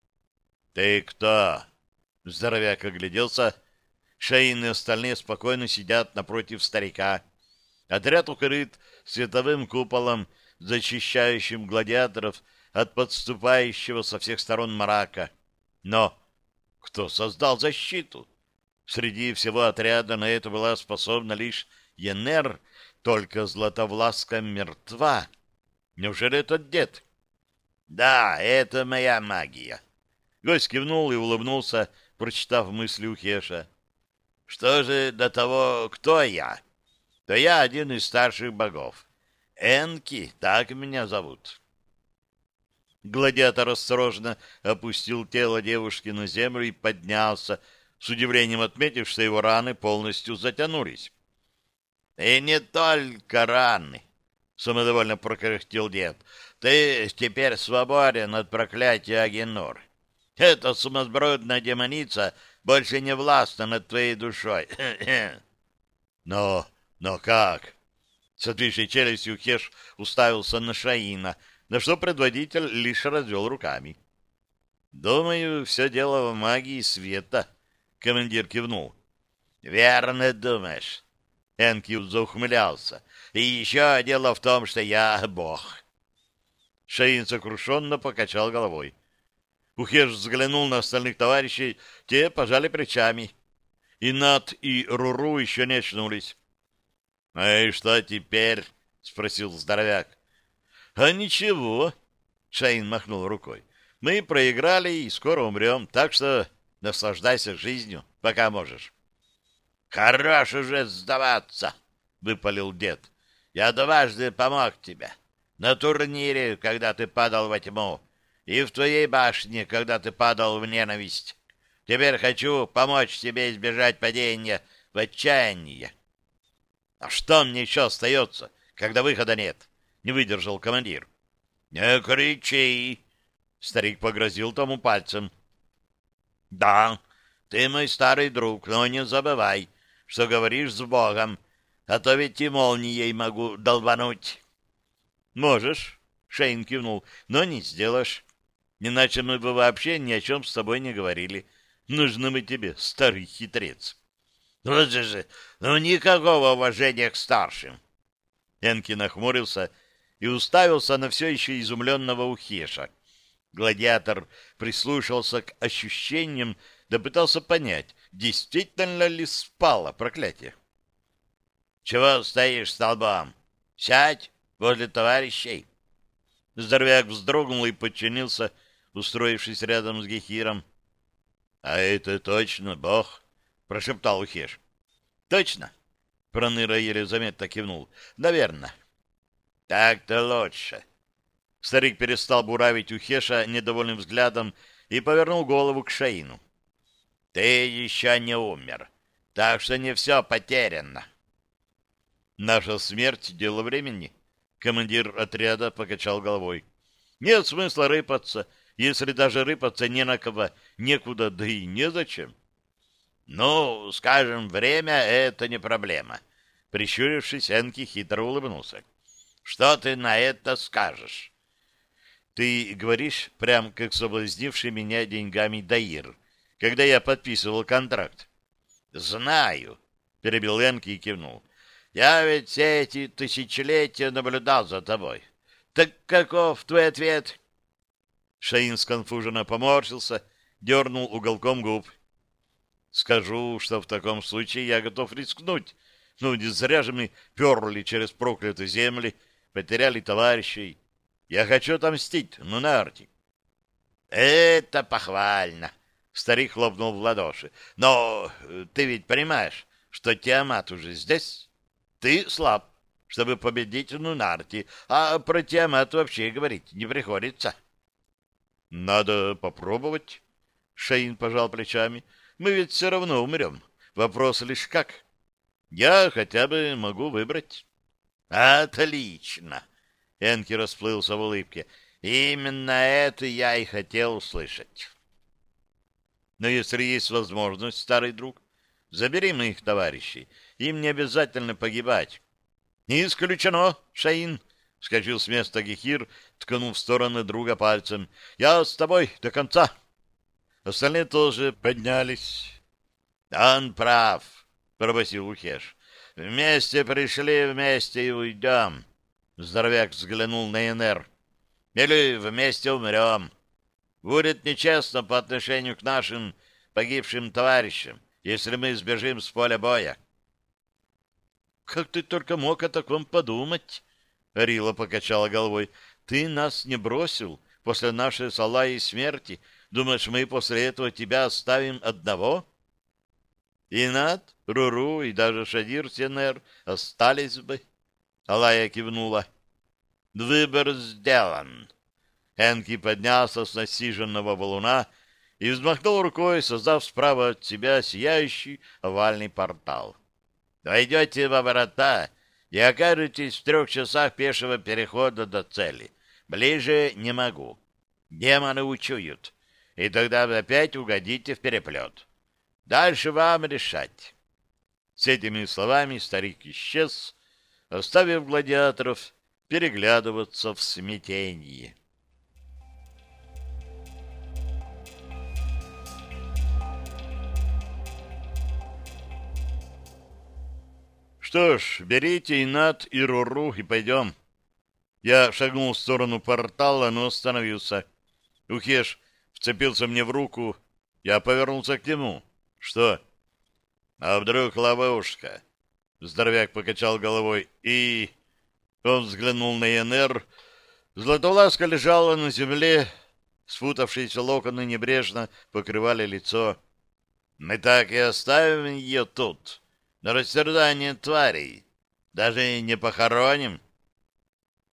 — Ты кто? — здоровяк огляделся. Шейн и остальные спокойно сидят напротив старика. Отряд укрыт световым куполом, защищающим гладиаторов от подступающего со всех сторон мрака. Но кто создал защиту? Среди всего отряда на это была способна лишь Енер, только Златовласка мертва. Неужели этот дед? Да, это моя магия. Гость кивнул и улыбнулся, прочитав мысли у Хеша. Что же до того, кто я? То я один из старших богов. Энки, так меня зовут. Гладиатор осторожно опустил тело девушки на землю и поднялся, с удивлением отметив, что его раны полностью затянулись. — И не только раны, — самодовольно прокряхтел дед. — Ты теперь свободен от проклятия Агенор. Эта сумасбродная демоница больше не властна над твоей душой. Но, но как? С отвисшей челюстью Хеш уставился на Шаина, на что предводитель лишь развел руками. «Думаю, все дело в магии света», — командир кивнул. «Верно думаешь». Энкью заухмылялся. «И еще дело в том, что я бог». Шаин сокрушенно покачал головой. Ухеш взглянул на остальных товарищей, те пожали плечами. И Нат, и Руру еще не очнулись. — А и что теперь? — спросил здоровяк. — А ничего, — Шаин махнул рукой. — Мы проиграли и скоро умрем, так что наслаждайся жизнью, пока можешь. — Хорош уже сдаваться, — выпалил дед. — Я дважды помог тебе. На турнире, когда ты падал во тьму, и в твоей башне, когда ты падал в ненависть. Теперь хочу помочь тебе избежать падения в отчаяние. — А что мне еще остается, когда выхода нет? — не выдержал командир. — Не кричи! — старик погрозил тому пальцем. — Да, ты мой старый друг, но не забывай, что говоришь с Богом, а то ведь и молнией могу долбануть. — Можешь, — Шейн кивнул, — но не сделаешь. Иначе мы бы вообще ни о чем с тобой не говорили. — Нужно мы тебе, старый хитрец. Вот же, ну никакого уважения к старшим. Энки нахмурился и уставился на все еще изумленного Ухеша. Гладиатор прислушался к ощущениям, да пытался понять, действительно ли спало проклятие. — Чего стоишь столбом? Сядь возле товарищей. Здоровяк вздрогнул и подчинился, устроившись рядом с Гехиром. — А это точно Бог? — прошептал Ухеш. — Точно. Проныра еле заметно кивнул. — Наверное. — Так-то лучше. Старик перестал буравить Ухеша недовольным взглядом и повернул голову к Шаину. — Ты еще не умер, так что не все потеряно. — Наша смерть — дело времени. Командир отряда покачал головой. — Нет смысла рыпаться если даже рыпаться не на кого, некуда, да и незачем. Ну, скажем, время — это не проблема. Прищурившись, Энки хитро улыбнулся. Что ты на это скажешь? Ты говоришь, прям как соблазнивший меня деньгами Даир, когда я подписывал контракт. Знаю, перебил Энки и кивнул. Я ведь все эти тысячелетия наблюдал за тобой. Так каков твой ответ? Шаин сконфуженно поморщился, дернул уголком губ. Скажу, что в таком случае я готов рискнуть. Ну, не зря же мы перли через проклятые земли, потеряли товарищей. Я хочу отомстить, ну, на арте. Это похвально, старик хлопнул в ладоши. Но ты ведь понимаешь, что Тиамат уже здесь? Ты слаб, чтобы победить Нунарти, а про Тиамат вообще говорить не приходится. — надо попробовать. Шейн пожал плечами. Мы ведь все равно умрем. Вопрос лишь как. Я хотя бы могу выбрать. Отлично. Энки расплылся в улыбке. Именно это я и хотел услышать. Но если есть возможность, старый друг, забери моих товарищей. Им не обязательно погибать. Не исключено, Шаин. — вскочил с места Гехир, ткнув в сторону друга пальцем. — Я с тобой до конца. Остальные тоже поднялись. — Он прав, — пробасил Ухеш. — Вместе пришли, вместе и уйдем. Здоровяк взглянул на Энер. — Или вместе умрем. Будет нечестно по отношению к нашим погибшим товарищам, если мы сбежим с поля боя. — Как ты только мог о таком подумать? Рила покачала головой. Ты нас не бросил после нашей салаи смерти. Думаешь, мы после этого тебя оставим одного? И Над, Руру и даже Шадир Сенер остались бы. Алая кивнула. Выбор сделан. Энки поднялся с насиженного валуна и взмахнул рукой, создав справа от себя сияющий овальный портал. «Войдете во ворота и окажетесь в трех часах пешего перехода до цели. Ближе не могу. Демоны учуют, и тогда вы опять угодите в переплет. Дальше вам решать». С этими словами старик исчез, оставив гладиаторов переглядываться в смятении. Что ж, берите и Над, и Руру, и пойдем. Я шагнул в сторону портала, но остановился. Ухеш вцепился мне в руку. Я повернулся к нему. Что? А вдруг ловушка? Здоровяк покачал головой. И... Он взглянул на янер. Златовласка лежала на земле. Спутавшиеся локоны небрежно покрывали лицо. Мы так и оставим ее тут на растерзание тварей. Даже не похороним.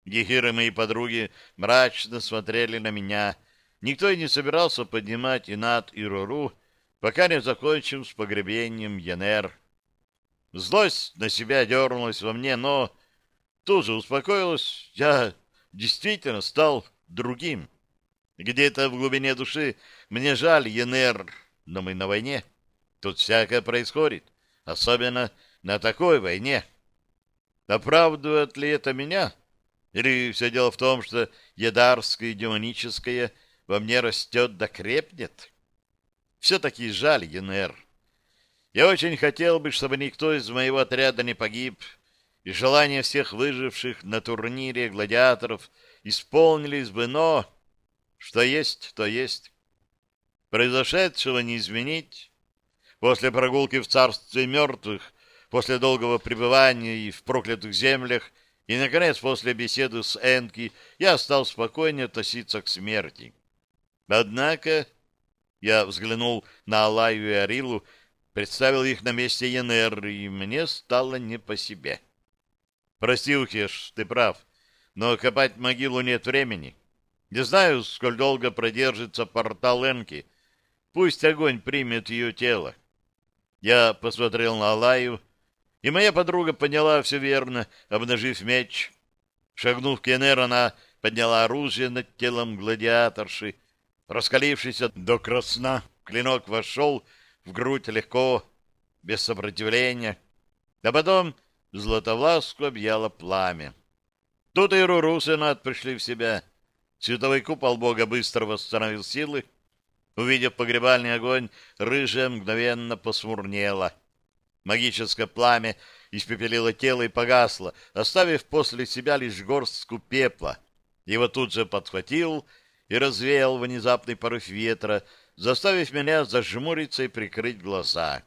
Гехир мои подруги мрачно смотрели на меня. Никто и не собирался поднимать Инат и Руру, пока не закончим с погребением Янер. Злость на себя дернулась во мне, но тут же успокоилась. Я действительно стал другим. Где-то в глубине души мне жаль Янер, но мы на войне. Тут всякое происходит особенно на такой войне. Оправдывает ли это меня? Или все дело в том, что едарское и демоническое во мне растет да крепнет? Все-таки жаль ЕНР. Я очень хотел бы, чтобы никто из моего отряда не погиб, и желания всех выживших на турнире гладиаторов исполнились бы, но что есть, то есть. Произошедшего не изменить, После прогулки в царстве мертвых, после долгого пребывания и в проклятых землях, и, наконец, после беседы с Энки, я стал спокойнее относиться к смерти. Однако я взглянул на Алаю и Арилу, представил их на месте Янер, и мне стало не по себе. Прости, Ухеш, ты прав, но копать могилу нет времени. Не знаю, сколь долго продержится портал Энки. Пусть огонь примет ее тело. Я посмотрел на Алаю, и моя подруга поняла все верно, обнажив меч. Шагнув к Енер, она подняла оружие над телом гладиаторши. Раскалившийся до красна, клинок вошел в грудь легко, без сопротивления. А потом Златовласку объяло пламя. Тут и Рурус и Над пришли в себя. Световой купол бога быстро восстановил силы, Увидев погребальный огонь, рыжая мгновенно посмурнела. Магическое пламя испепелило тело и погасло, оставив после себя лишь горстку пепла. Его тут же подхватил и развеял внезапный порыв ветра, заставив меня зажмуриться и прикрыть глаза.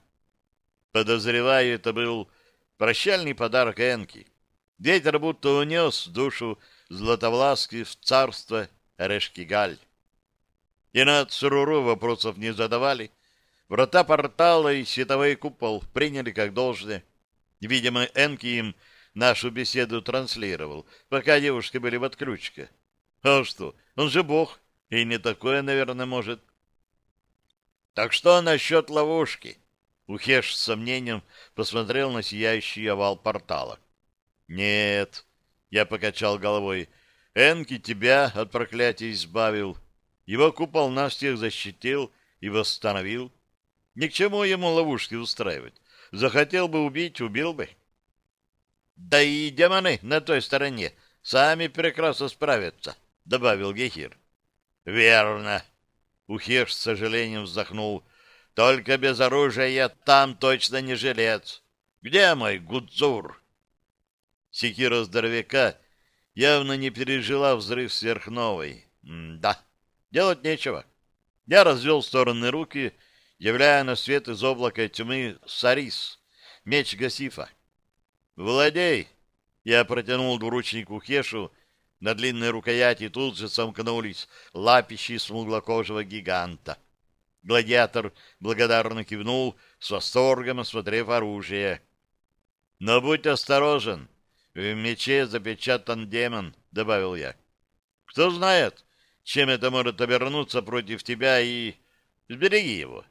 Подозреваю, это был прощальный подарок Энки. Ветер будто унес душу Златовласки в царство Решкигаль. И над Суруру вопросов не задавали. Врата портала и световой купол приняли как должное. Видимо, Энки им нашу беседу транслировал, пока девушки были в отключке. А что, он же бог, и не такое, наверное, может. Так что насчет ловушки? Ухеш с сомнением посмотрел на сияющий овал портала. Нет, я покачал головой. Энки тебя от проклятия избавил. Его купол нас всех защитил и восстановил. Ни к чему ему ловушки устраивать. Захотел бы убить, убил бы. Да и демоны на той стороне сами прекрасно справятся, — добавил Гехир. Верно. Ухеш с сожалением вздохнул. Только без оружия я там точно не жилец. Где мой Гудзур? Секира здоровяка явно не пережила взрыв сверхновой. М да. Делать нечего. Я развел стороны руки, являя на свет из облака тьмы Сарис, меч Гасифа. «Владей!» Я протянул двуручнику Хешу, на длинной рукояти тут же сомкнулись лапищи смуглокожего гиганта. Гладиатор благодарно кивнул, с восторгом осмотрев оружие. «Но будь осторожен, в мече запечатан демон», — добавил я. «Кто знает, чем это может обернуться против тебя, и сбереги его.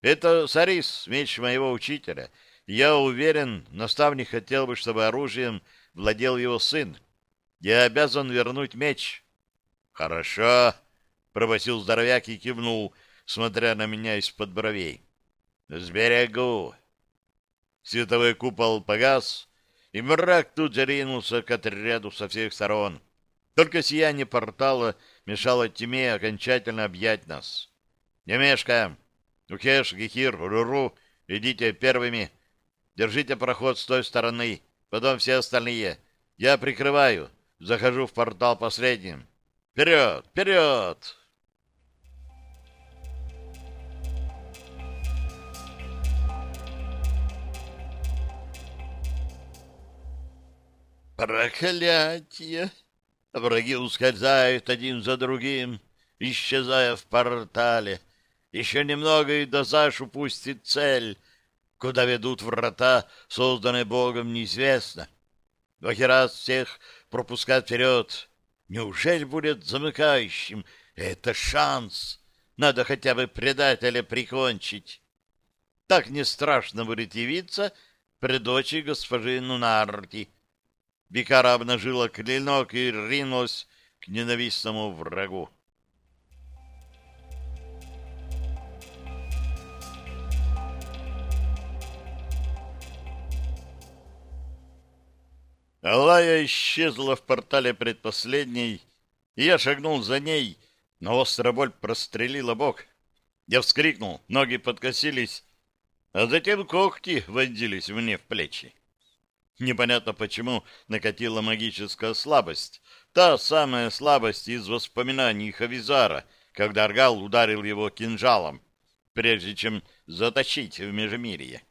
Это Сарис, меч моего учителя. Я уверен, наставник хотел бы, чтобы оружием владел его сын. Я обязан вернуть меч. — Хорошо, — пробасил здоровяк и кивнул, смотря на меня из-под бровей. — Сберегу. Световой купол погас, и мрак тут же ринулся к отряду со всех сторон. Только сияние портала мешало тьме окончательно объять нас. — Не. Укеш, Гехир, Руру, идите первыми. Держите проход с той стороны, потом все остальные. Я прикрываю, захожу в портал последним. Вперед, вперед! Проклятие! Враги ускользают один за другим, исчезая в портале. Еще немного, и Дозаш упустит цель. Куда ведут врата, созданные Богом, неизвестно. Вахерас всех пропускает вперед. Неужели будет замыкающим? Это шанс. Надо хотя бы предателя прикончить. Так не страшно будет явиться пред очи госпожи Нунарти. Бикара обнажила клинок и ринулась к ненавистному врагу. Алая исчезла в портале предпоследней, и я шагнул за ней, но острая боль прострелила бок. Я вскрикнул, ноги подкосились, а затем когти вонзились мне в плечи. Непонятно почему накатила магическая слабость. Та самая слабость из воспоминаний Хавизара, когда Аргал ударил его кинжалом, прежде чем затащить в Межмирье.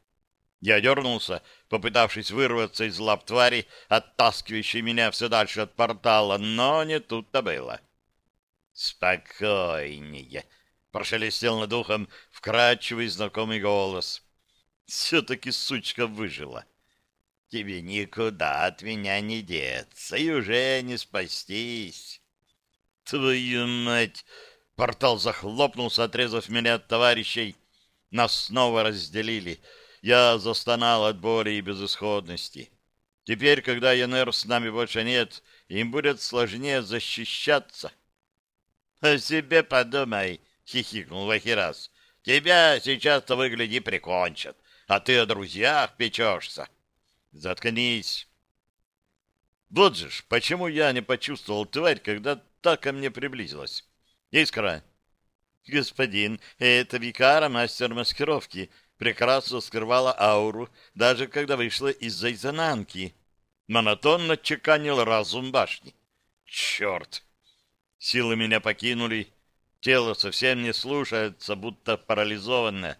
Я дернулся, попытавшись вырваться из лап твари, оттаскивающей меня все дальше от портала, но не тут-то было. «Спокойнее!» — прошелестел над ухом вкрадчивый знакомый голос. «Все-таки сучка выжила. Тебе никуда от меня не деться и уже не спастись». «Твою мать!» — портал захлопнулся, отрезав меня от товарищей. Нас снова разделили — я застонал от боли и безысходности. Теперь, когда янер с нами больше нет, им будет сложнее защищаться. — О себе подумай, — хихикнул Вахирас. — Тебя сейчас-то, выгляди, прикончат, а ты о друзьях печешься. — Заткнись. Вот же ж, почему я не почувствовал тварь, когда так ко мне приблизилась? Искра. — Господин, это Викара, мастер маскировки, — прекрасно скрывала ауру, даже когда вышла из-за изнанки. Монотонно чеканил разум башни. Черт! Силы меня покинули, тело совсем не слушается, будто парализованное.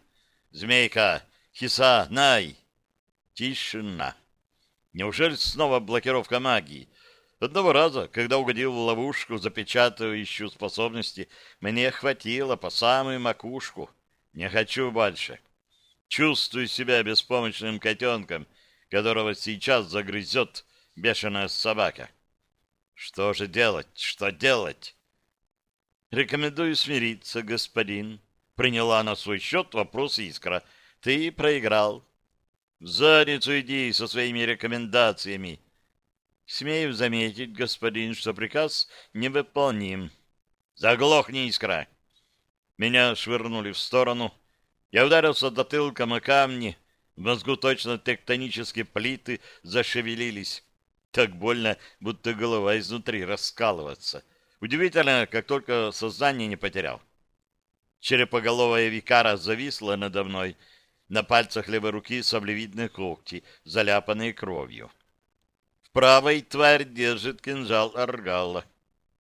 Змейка, Хиса, Най! Тишина. Неужели снова блокировка магии? Одного раза, когда угодил в ловушку, запечатывающую способности, мне хватило по самую макушку. Не хочу больше. — Чувствую себя беспомощным котенком, которого сейчас загрызет бешеная собака. Что же делать? Что делать? Рекомендую смириться, господин. Приняла на свой счет вопрос Искра. Ты проиграл. В задницу иди со своими рекомендациями. Смею заметить, господин, что приказ невыполним. Заглохни, Искра. Меня швырнули в сторону, я ударился затылком о камни, в мозгу точно тектонические плиты зашевелились. Так больно, будто голова изнутри раскалывается. Удивительно, как только сознание не потерял. Черепоголовая викара зависла надо мной, на пальцах левой руки саблевидные когти, заляпанные кровью. В правой тварь держит кинжал Аргала.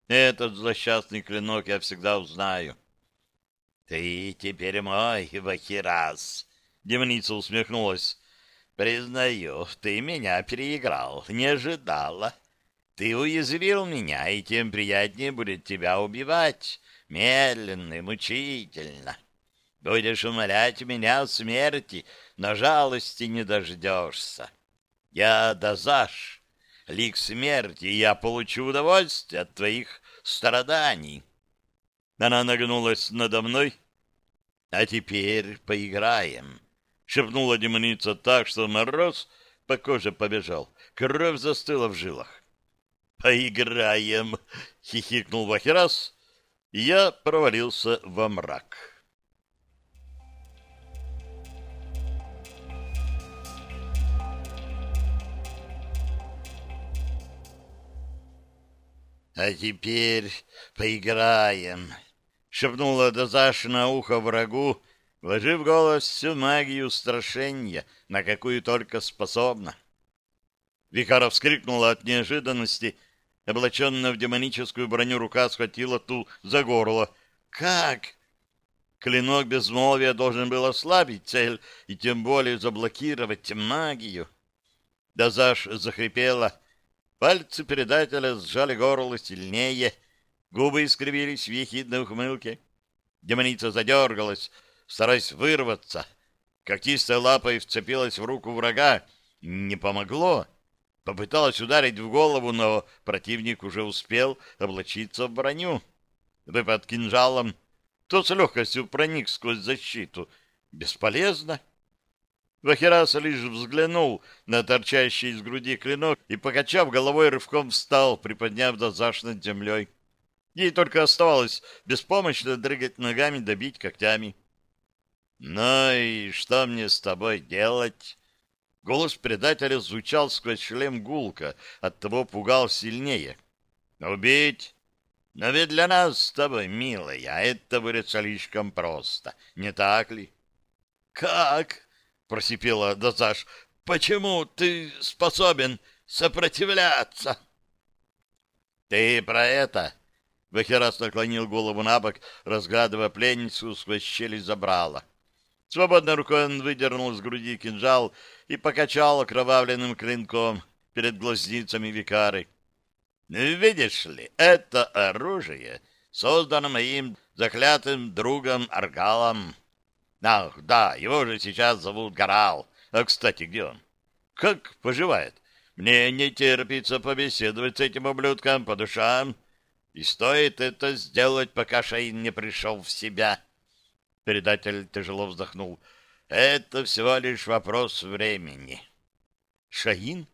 Этот злосчастный клинок я всегда узнаю. «Ты теперь мой, Вахирас!» Демоница усмехнулась. «Признаю, ты меня переиграл, не ожидала. Ты уязвил меня, и тем приятнее будет тебя убивать, медленно и мучительно. Будешь умолять меня о смерти, но жалости не дождешься. Я Дазаш, лик смерти, и я получу удовольствие от твоих страданий». Она нагнулась надо мной. «А теперь поиграем», — шепнула демоница так, что мороз по коже побежал. Кровь застыла в жилах. «Поиграем!» — хихикнул Вахирас, и я провалился во мрак. «А теперь поиграем!» — шепнула Дозаш на ухо врагу, вложив голос всю магию страшения, на какую только способна. Викара вскрикнула от неожиданности — Облаченная в демоническую броню рука схватила ту за горло. «Как?» Клинок безмолвия должен был ослабить цель и тем более заблокировать магию. Дазаш захрипела. Пальцы предателя сжали горло сильнее. Губы искривились в ехидной ухмылке. Демоница задергалась, стараясь вырваться. Когтистая лапой вцепилась в руку врага. Не помогло. Попыталась ударить в голову, но противник уже успел облачиться в броню. Выпад кинжалом. Тот с легкостью проник сквозь защиту. Бесполезно. Вахираса лишь взглянул на торчащий из груди клинок и, покачав головой, рывком встал, приподняв дозаш над землей. Ей только оставалось беспомощно дрыгать ногами, добить когтями. «Ну и что мне с тобой делать?» Голос предателя звучал сквозь шлем гулка, оттого пугал сильнее. «Убить? Но ведь для нас с тобой, милая, это будет слишком просто, не так ли?» «Как?» — просипела Дозаш. «Почему ты способен сопротивляться?» «Ты про это?» Вахерас наклонил голову на бок, разгадывая пленницу сквозь щели забрала. Свободной рукой он выдернул из груди кинжал и покачал окровавленным клинком перед глазницами викары. «Видишь ли, это оружие создано моим заклятым другом Аргалом. Ах, да, его же сейчас зовут Гарал. А, кстати, где он? Как поживает? Мне не терпится побеседовать с этим ублюдком по душам. И стоит это сделать, пока Шаин не пришел в себя». Предатель тяжело вздохнул. Это всего лишь вопрос времени. Шаин?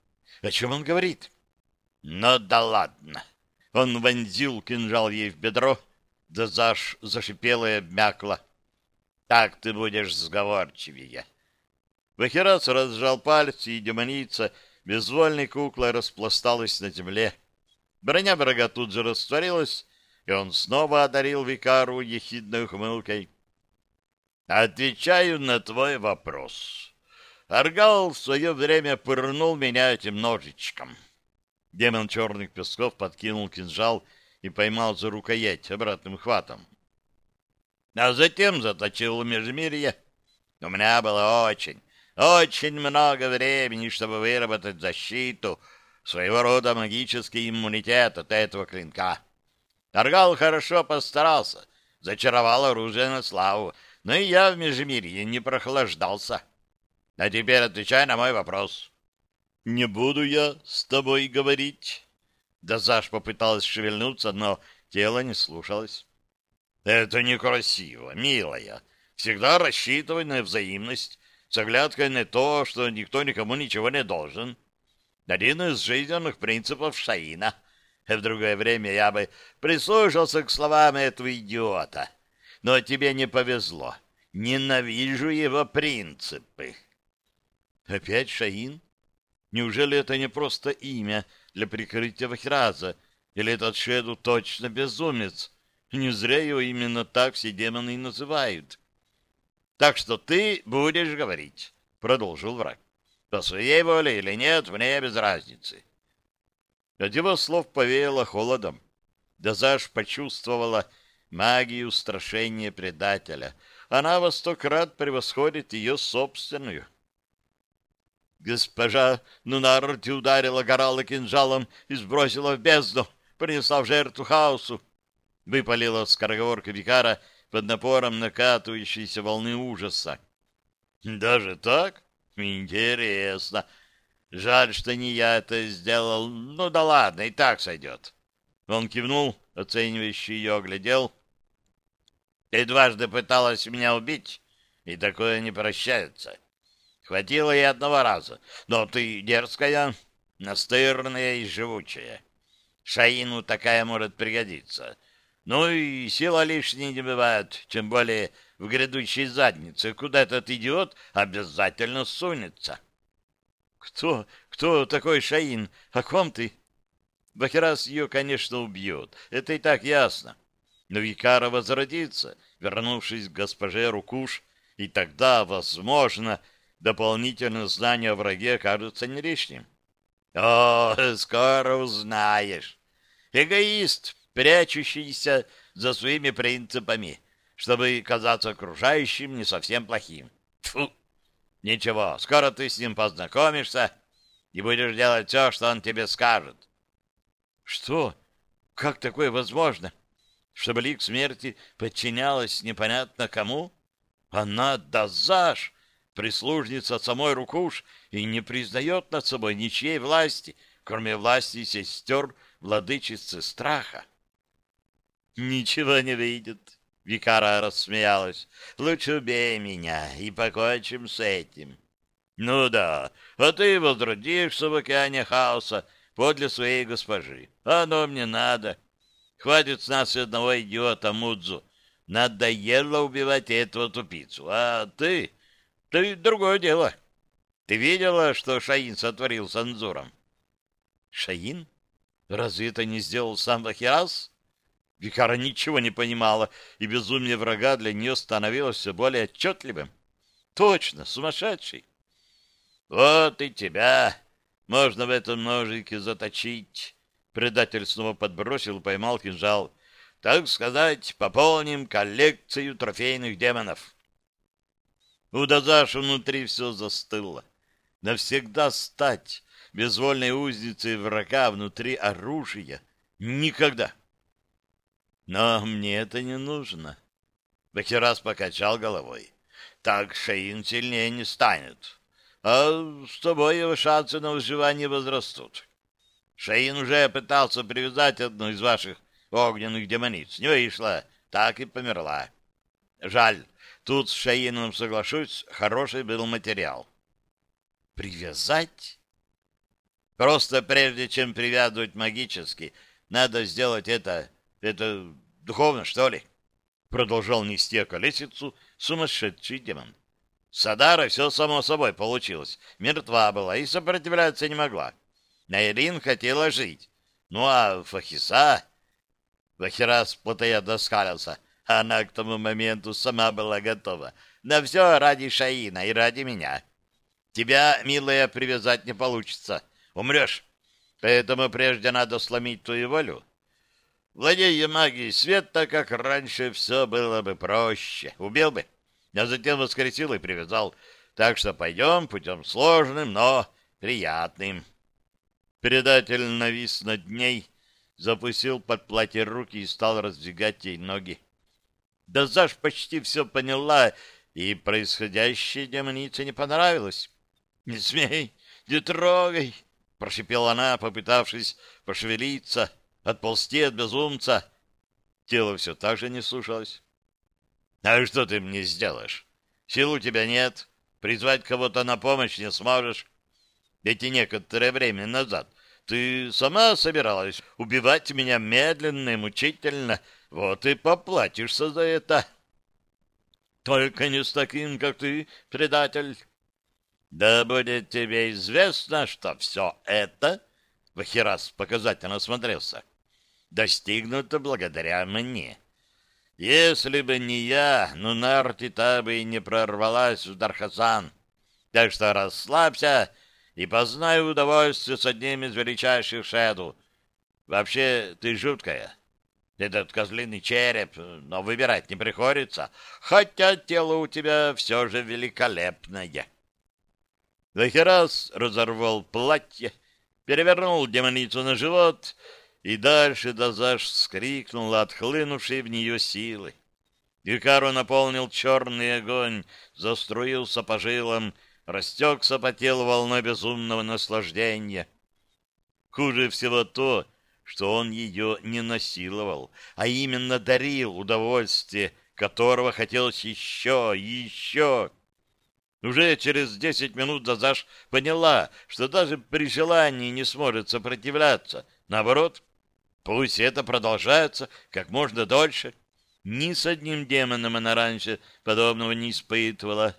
О чем он говорит? Ну да ладно. Он вонзил кинжал ей в бедро, да заш зашипела и обмякла. Так ты будешь сговорчивее. Вахерас разжал пальцы, и демоница безвольной куклой распласталась на земле. Броня врага тут же растворилась, и он снова одарил Викару ехидной ухмылкой. Отвечаю на твой вопрос. Аргал в свое время пырнул меня этим ножичком. Демон черных песков подкинул кинжал и поймал за рукоять обратным хватом. А затем заточил в межмирье. У меня было очень, очень много времени, чтобы выработать защиту, своего рода магический иммунитет от этого клинка. Аргал хорошо постарался, зачаровал оружие на славу, но и я в Межмирье не прохлаждался. А теперь отвечай на мой вопрос. Не буду я с тобой говорить. Да Заш попыталась шевельнуться, но тело не слушалось. Это некрасиво, милая. Всегда рассчитывай на взаимность, с оглядкой на то, что никто никому ничего не должен. Один из жизненных принципов Шаина. В другое время я бы прислушался к словам этого идиота но тебе не повезло. Ненавижу его принципы. Опять Шаин? Неужели это не просто имя для прикрытия Вахраза? Или этот Шеду точно безумец? Не зря его именно так все демоны и называют. Так что ты будешь говорить, — продолжил враг. По своей воле или нет, мне без разницы. От его слов повеяло холодом. Дазаш почувствовала, магию устрашения предателя. Она во сто крат превосходит ее собственную. Госпожа Нунарти ударила горала кинжалом и сбросила в бездну, принесла в жертву хаосу. Выпалила скороговорка Викара под напором накатывающейся волны ужаса. Даже так? Интересно. Жаль, что не я это сделал. Ну да ладно, и так сойдет. Он кивнул, оценивающий ее оглядел. Ты дважды пыталась меня убить, и такое не прощается. Хватило и одного раза, но ты дерзкая, настырная и живучая. Шаину такая может пригодиться. Ну и сила лишней не бывает, тем более в грядущей заднице, куда этот идиот обязательно сунется. Кто, кто такой Шаин? О ком ты? Бахерас ее, конечно, убьет, это и так ясно. Но Викара возродится, вернувшись к госпоже Рукуш, и тогда, возможно, дополнительное знание о враге окажется не лишним. О, скоро узнаешь. Эгоист, прячущийся за своими принципами, чтобы казаться окружающим не совсем плохим. Фу! Ничего, скоро ты с ним познакомишься и будешь делать все, что он тебе скажет. Что? Как такое возможно? Чтобы лик смерти подчинялась непонятно кому? Она Дазаш, прислужница самой Рукуш, и не признает над собой ничьей власти, кроме власти сестер владычицы страха. Ничего не выйдет. Викара рассмеялась. Лучше убей меня и покончим с этим. Ну да, а ты возродишься в океане хаоса подле своей госпожи. Оно мне надо. Хватит с нас одного идиота Мудзу. Надоело убивать этого тупицу. А ты... Ты другое дело. Ты видела, что Шаин сотворил с Анзуром? Шаин? Разве это не сделал сам Вахирас? Викара ничего не понимала, и безумие врага для нее становилось все более отчетливым. Точно, сумасшедший. Вот и тебя можно в этом ножике заточить. Предатель снова подбросил поймал кинжал. Так сказать, пополним коллекцию трофейных демонов. У Дазаша внутри все застыло. Навсегда стать безвольной узницей врага внутри оружия. Никогда. Но мне это не нужно. Бахерас покачал головой. Так Шаин сильнее не станет. А с тобой его шансы на выживание возрастут. Шаин уже пытался привязать одну из ваших огненных демониц. Не вышло, так и померла. Жаль, тут с Шаином соглашусь, хороший был материал. Привязать? Просто прежде чем привязывать магически, надо сделать это это духовно, что ли? Продолжал нести колесицу сумасшедший демон. Садара все само собой получилось. Мертва была и сопротивляться не могла. Найрин хотела жить. Ну а Фахиса... Вахирас плотоядно скалился. Она к тому моменту сама была готова. На все ради Шаина и ради меня. Тебя, милая, привязать не получится. Умрешь. Поэтому прежде надо сломить твою волю. Владея магией света, как раньше, все было бы проще. Убил бы, а затем воскресил и привязал. Так что пойдем путем сложным, но приятным. Предатель навис над ней, запустил под платье руки и стал раздвигать ей ноги. Да Заш почти все поняла, и происходящее демонице не понравилось. — Не смей, не трогай! — прошипела она, попытавшись пошевелиться — отползти от безумца. Тело все так же не слушалось. — А что ты мне сделаешь? Сил у тебя нет, призвать кого-то на помощь не сможешь. Ведь и некоторое время назад ты сама собиралась убивать меня медленно и мучительно, вот и поплатишься за это. Только не с таким, как ты, предатель. Да будет тебе известно, что все это... Вахирас показательно смотрелся достигнуто благодаря мне. Если бы не я, ну Нарти та бы и не прорвалась в Дархасан. Так что расслабься и познай удовольствие с одним из величайших шеду. Вообще, ты жуткая. Этот козлиный череп, но выбирать не приходится, хотя тело у тебя все же великолепное. Захерас разорвал платье, перевернул демоницу на живот и дальше Дазаш вскрикнула отхлынувшей в нее силы. Икару наполнил черный огонь, заструился по жилам, растекся по телу волной безумного наслаждения. Хуже всего то, что он ее не насиловал, а именно дарил удовольствие, которого хотелось еще, еще. Уже через десять минут Дазаш поняла, что даже при желании не сможет сопротивляться. Наоборот, пусть это продолжается как можно дольше. Ни с одним демоном она раньше подобного не испытывала.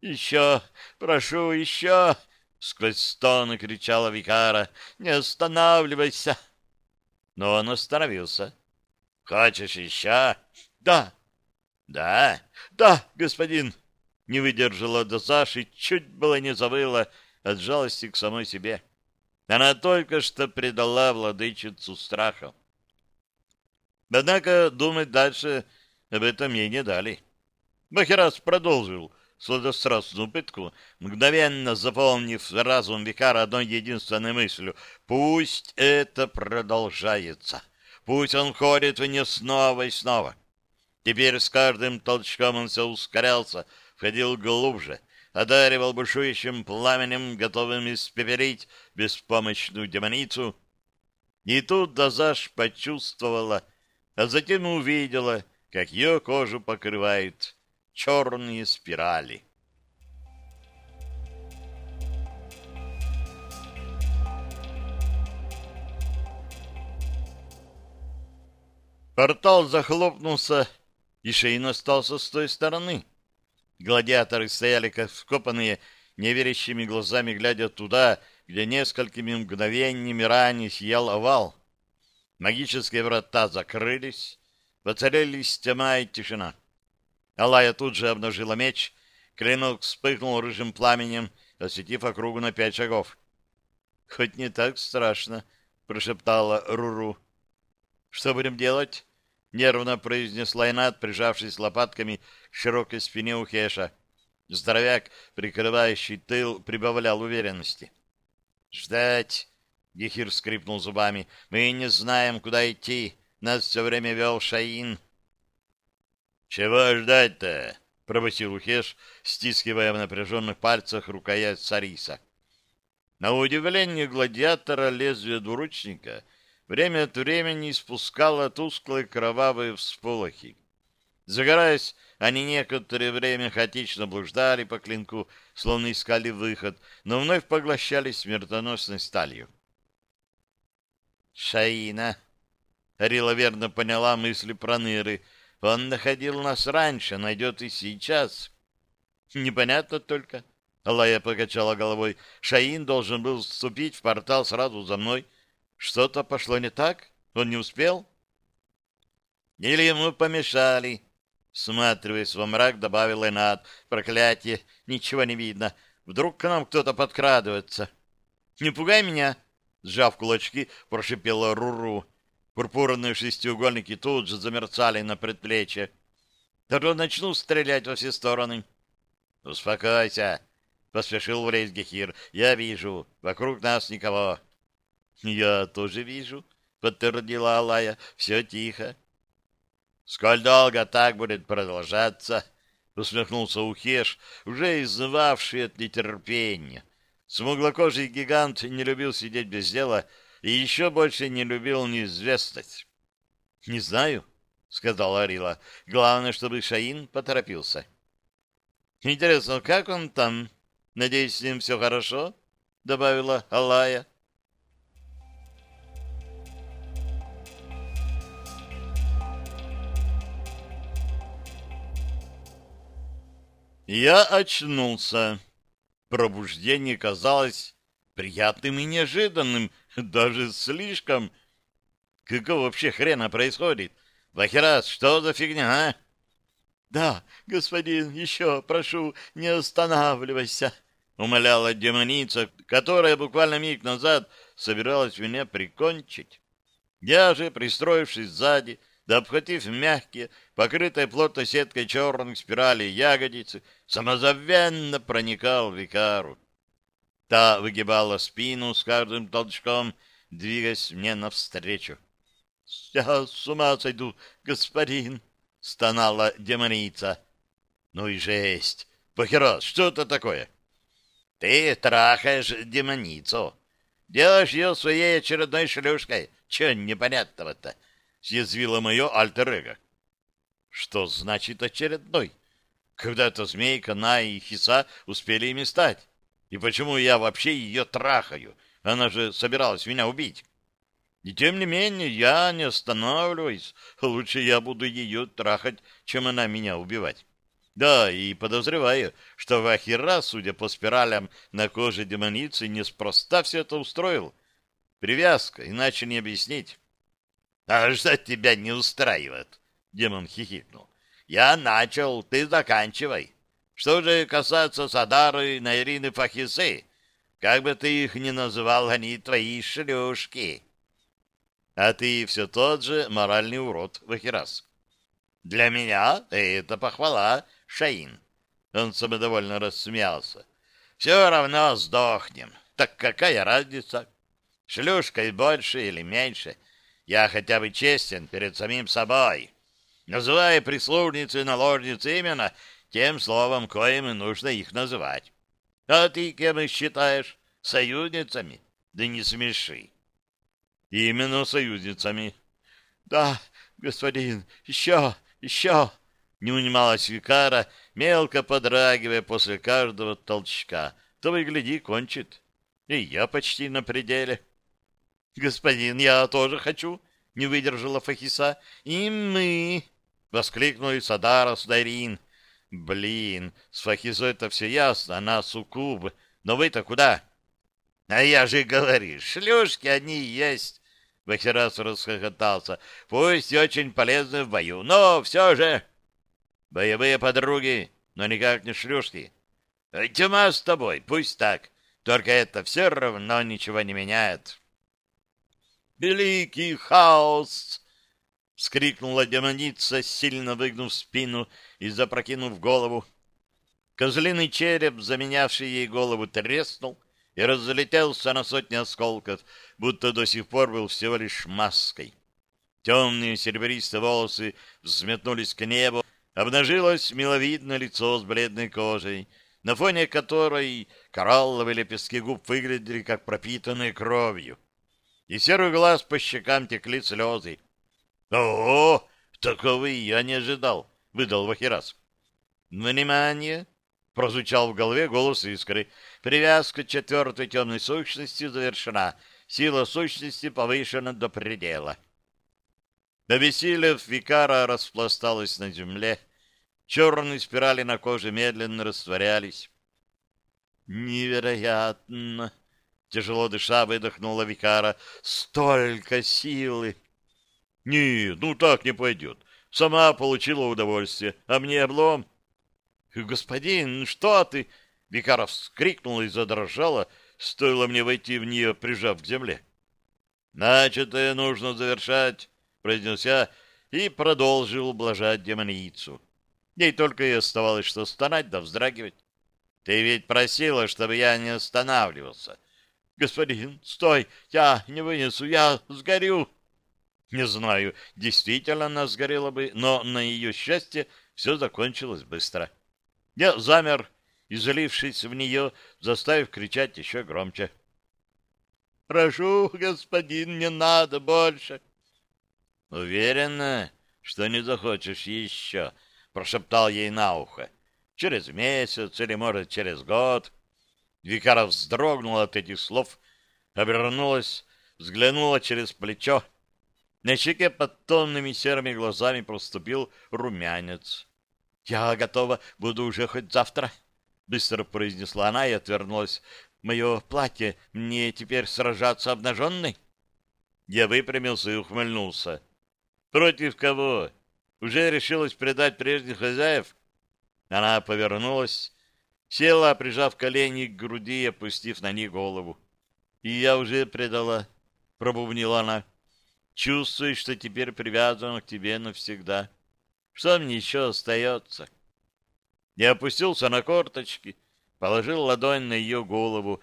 «Еще! Прошу, еще!» — сквозь стоны кричала Викара. «Не останавливайся!» Но он остановился. «Хочешь еще?» «Да!» «Да?» «Да, господин!» Не выдержала до Саши, чуть было не забыла от жалости к самой себе. Она только что предала владычицу страха. Однако думать дальше об этом ей не дали. Махерас продолжил сладострастную пытку, мгновенно заполнив разум Викара одной единственной мыслью. Пусть это продолжается. Пусть он ходит в нее снова и снова. Теперь с каждым толчком он все ускорялся, входил глубже, одаривал бушующим пламенем, готовым испепелить беспомощную демоницу. И тут Дазаш почувствовала, а затем увидела, как ее кожу покрывают черные спирали. Портал захлопнулся, и Шейн остался с той стороны. Гладиаторы стояли как вкопанные, неверящими глазами глядя туда, где несколькими мгновениями ранее сиял овал. Магические врата закрылись, воцарились тьма и тишина. Алая тут же обнажила меч, клинок вспыхнул рыжим пламенем, осветив округу на пять шагов. — Хоть не так страшно, — прошептала Руру. — Что будем делать? — нервно произнесла Инат, прижавшись лопатками к широкой спине у Хеша. Здоровяк, прикрывающий тыл, прибавлял уверенности. «Ждать!» — Гехир скрипнул зубами. «Мы не знаем, куда идти. Нас все время вел Шаин». «Чего ждать-то?» — пробасил Ухеш, стискивая в напряженных пальцах рукоять Сариса. На удивление гладиатора лезвие двуручника — время от времени испускала тусклые кровавые всполохи. Загораясь, они некоторое время хаотично блуждали по клинку, словно искали выход, но вновь поглощались смертоносной сталью. «Шаина!» Рила верно поняла мысли Проныры. «Он находил нас раньше, найдет и сейчас». «Непонятно только». Алая покачала головой. «Шаин должен был вступить в портал сразу за мной» Что-то пошло не так? Он не успел? Или ему помешали? Сматриваясь во мрак, добавил Энат. Проклятие, ничего не видно. Вдруг к нам кто-то подкрадывается. Не пугай меня, сжав кулачки, прошипела Руру. Пурпурные шестиугольники тут же замерцали на предплечье. Тогда начну стрелять во все стороны. Успокойся, поспешил в Гехир. Я вижу, вокруг нас никого. — Я тоже вижу, — подтвердила Алая. — Все тихо. — Сколь долго так будет продолжаться? — усмехнулся Ухеш, уже изнывавший от нетерпения. Смуглокожий гигант не любил сидеть без дела и еще больше не любил неизвестность. — Не знаю, — сказала Арила. — Главное, чтобы Шаин поторопился. — Интересно, как он там? Надеюсь, с ним все хорошо? — добавила Алая. Я очнулся. Пробуждение казалось приятным и неожиданным, даже слишком. Какого вообще хрена происходит? Вахерас, что за фигня, а? Да, господин, еще прошу, не останавливайся, умоляла демоница, которая буквально миг назад собиралась меня прикончить. Я же, пристроившись сзади, да обхватив мягкие, покрытые плотной сеткой черных спиралей ягодицы, самозабвенно проникал в Викару. Та выгибала спину с каждым толчком, двигаясь мне навстречу. — Я с ума сойду, господин! — стонала демоница. — Ну и жесть! Похерос, что это такое? — Ты трахаешь демоницу. Делаешь ее своей очередной шлюшкой. Че непонятного-то? — съязвило мое альтер -эго. Что значит очередной? Когда-то змейка, На и Хиса успели ими стать. И почему я вообще ее трахаю? Она же собиралась меня убить. И тем не менее, я не останавливаюсь. Лучше я буду ее трахать, чем она меня убивать. Да, и подозреваю, что Вахира, судя по спиралям на коже демоницы, неспроста все это устроил. Привязка, иначе не объяснить. — А что тебя не устраивает? — демон хихикнул. — Я начал, ты заканчивай. Что же касается Садары, Найрины, Фахисы, как бы ты их ни называл, они твои шлюшки. А ты все тот же моральный урод, Вахирас. Для меня это похвала, Шаин. Он самодовольно рассмеялся. Все равно сдохнем. Так какая разница? Шлюшкой больше или меньше. Я хотя бы честен перед самим собой. Называя прислужницы и наложницы именно тем словом, коим и нужно их называть. А ты кем их считаешь? Союзницами? Да не смеши. Именно союзницами. Да, господин, еще, еще. Не унималась Викара, мелко подрагивая после каждого толчка. То и гляди, кончит. И я почти на пределе. Господин, я тоже хочу, не выдержала Фахиса. И мы, воскликнули Садара с Дарин. Блин, с Фахизой это все ясно, она суккуб. Но вы-то куда? А я же говорю, шлюшки они есть. Вахирас расхохотался. Пусть и очень полезны в бою, но все же... Боевые подруги, но никак не шлюшки. Тьма с тобой, пусть так. Только это все равно ничего не меняет. «Великий хаос!» — вскрикнула демоница, сильно выгнув спину и запрокинув голову. Козлиный череп, заменявший ей голову, треснул и разлетелся на сотни осколков, будто до сих пор был всего лишь маской. Темные серебристые волосы взметнулись к небу, обнажилось миловидное лицо с бледной кожей, на фоне которой коралловые лепестки губ выглядели как пропитанные кровью. И серый глаз по щекам текли слезы. «Ого! Такого я не ожидал!» — выдал Вахирас. «Внимание!» — прозвучал в голове голос искры. «Привязка четвертой темной сущности завершена. Сила сущности повышена до предела». Обессилев, Викара распласталась на земле. Черные спирали на коже медленно растворялись. «Невероятно!» — тяжело дыша выдохнула Викара. «Столько силы!» «Не, ну так не пойдет. Сама получила удовольствие, а мне облом». «Господин, что ты?» Викара вскрикнула и задрожала, стоило мне войти в нее, прижав к земле. «Начатое нужно завершать», — произнес я и продолжил ублажать демоницу. Ей только и оставалось, что стонать да вздрагивать. Ты ведь просила, чтобы я не останавливался. Господин, стой, я не вынесу, я сгорю. Не знаю, действительно она сгорела бы, но на ее счастье все закончилось быстро. Я замер, излившись в нее, заставив кричать еще громче. «Прошу, господин, не надо больше!» «Уверена, что не захочешь еще?» прошептал ей на ухо. Через месяц или, может, через год. Викара вздрогнула от этих слов, обернулась, взглянула через плечо. На щеке под тонными серыми глазами проступил румянец. — Я готова, буду уже хоть завтра, — быстро произнесла она и отвернулась. — Мое платье, мне теперь сражаться обнаженной? Я выпрямился и ухмыльнулся. — Против кого? Уже решилась предать прежних хозяев? Она повернулась, села, прижав колени к груди и опустив на них голову. И я уже предала, пробубнила она. Чувствую, что теперь привязан к тебе навсегда. Что мне еще остается? Я опустился на корточки, положил ладонь на ее голову,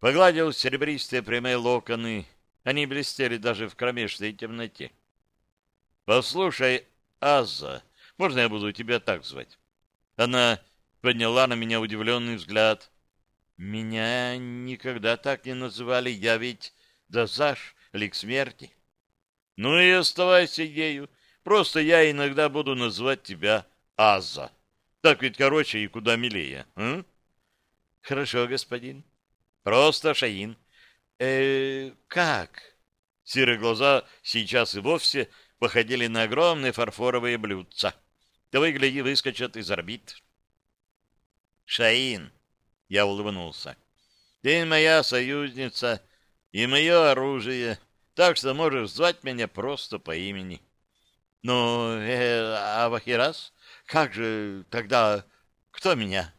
погладил серебристые прямые локоны. Они блестели даже в кромешной темноте. «Послушай, Аза, можно я буду тебя так звать? Она подняла на меня удивленный взгляд. Меня никогда так не называли, я ведь Дазаш, лик смерти. Ну и оставайся ею, Просто я иногда буду называть тебя Аза. Так ведь короче и куда милее. А? Хорошо, господин. Просто Шаин. Э, как? Серые глаза сейчас и вовсе походили на огромные фарфоровые блюдца. Того и гляди, выскочат из орбит. Шаин, я улыбнулся. Ты моя союзница и мое оружие, так что можешь звать меня просто по имени. Ну, э, а Вахирас? Как же тогда... Кто меня?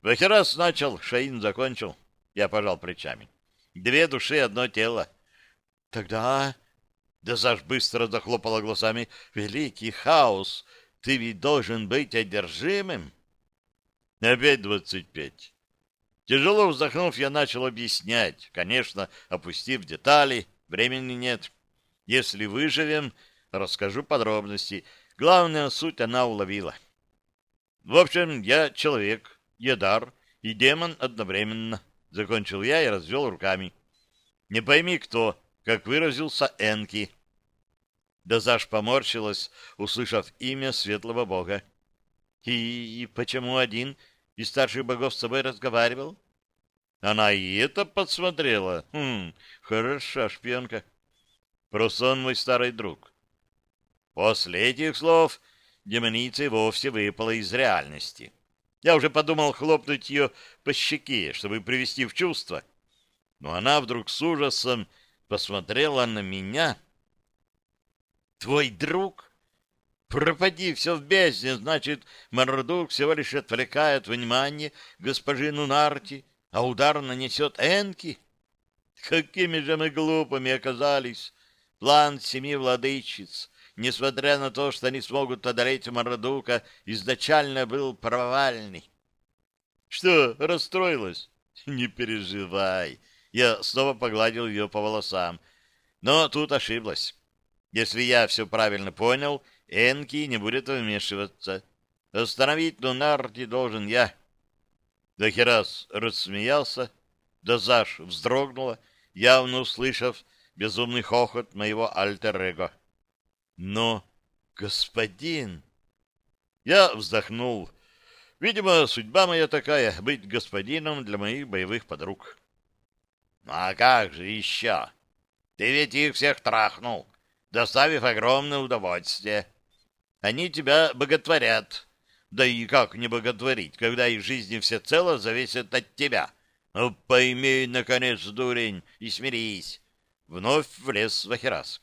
Вахирас начал, Шаин закончил. Я пожал плечами. Две души, одно тело. Тогда... Да Заш быстро захлопала глазами. Великий хаос! Ты ведь должен быть одержимым. Опять двадцать пять. Тяжело вздохнув, я начал объяснять. Конечно, опустив детали, времени нет. Если выживем, расскажу подробности. Главная суть она уловила. В общем, я человек, Едар и демон одновременно. Закончил я и развел руками. Не пойми кто, как выразился Энки. Дазаш поморщилась, услышав имя светлого бога. И почему один из старших богов с собой разговаривал? Она и это подсмотрела. Хм, хороша шпионка. Просто он мой старый друг. После этих слов демоница вовсе выпала из реальности. Я уже подумал хлопнуть ее по щеке, чтобы привести в чувство. Но она вдруг с ужасом посмотрела на меня. «Твой друг? Пропади все в бездне, значит, Мордук всего лишь отвлекает внимание госпожи Нунарти, а удар нанесет Энки? Какими же мы глупыми оказались! План семи владычиц несмотря на то, что они смогут одолеть Марадука, изначально был провальный. Что, расстроилась? Не переживай. Я снова погладил ее по волосам. Но тут ошиблась. Если я все правильно понял, Энки не будет вмешиваться. Остановить Лунарти должен я. Дахерас рассмеялся, Дозаш вздрогнула, явно услышав безумный хохот моего альтер-эго. Но, господин... Я вздохнул. Видимо, судьба моя такая — быть господином для моих боевых подруг. А как же еще? Ты ведь их всех трахнул, доставив огромное удовольствие. Они тебя боготворят. Да и как не боготворить, когда их жизни всецело зависят от тебя? Ну, пойми, наконец, дурень, и смирись. Вновь влез Вахирас.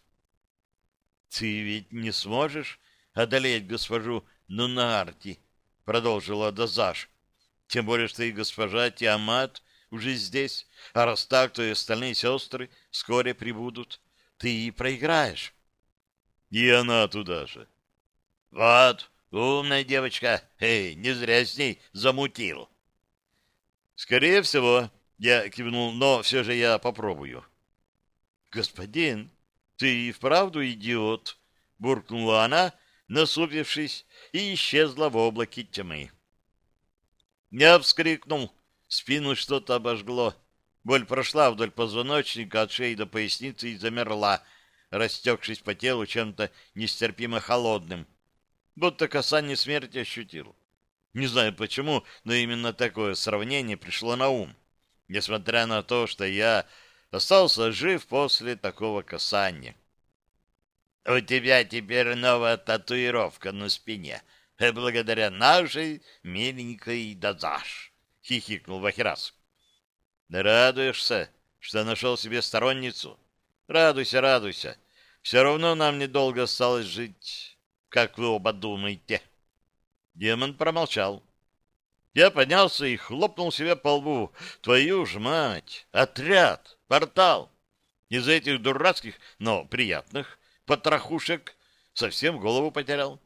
— Ты ведь не сможешь одолеть госпожу Нунарти, — продолжила Дазаш. — Тем более, что и госпожа Тиамат уже здесь, а раз так, то и остальные сестры вскоре прибудут. Ты и проиграешь. И она туда же. — Вот, умная девочка, эй, не зря с ней замутил. — Скорее всего, я кивнул, но все же я попробую. — Господин, «Ты и вправду идиот!» — буркнула она, насупившись, и исчезла в облаке тьмы. Я вскрикнул, спину что-то обожгло. Боль прошла вдоль позвоночника от шеи до поясницы и замерла, растекшись по телу чем-то нестерпимо холодным. Будто касание смерти ощутил. Не знаю почему, но именно такое сравнение пришло на ум. Несмотря на то, что я остался жив после такого касания. «У тебя теперь новая татуировка на спине, благодаря нашей миленькой Дазаш», — хихикнул Вахирас. «Радуешься, что нашел себе сторонницу? Радуйся, радуйся. Все равно нам недолго осталось жить, как вы оба думаете». Демон промолчал. Я поднялся и хлопнул себя по лбу. «Твою ж мать! Отряд!» Портал. Из этих дурацких, но приятных потрохушек совсем голову потерял.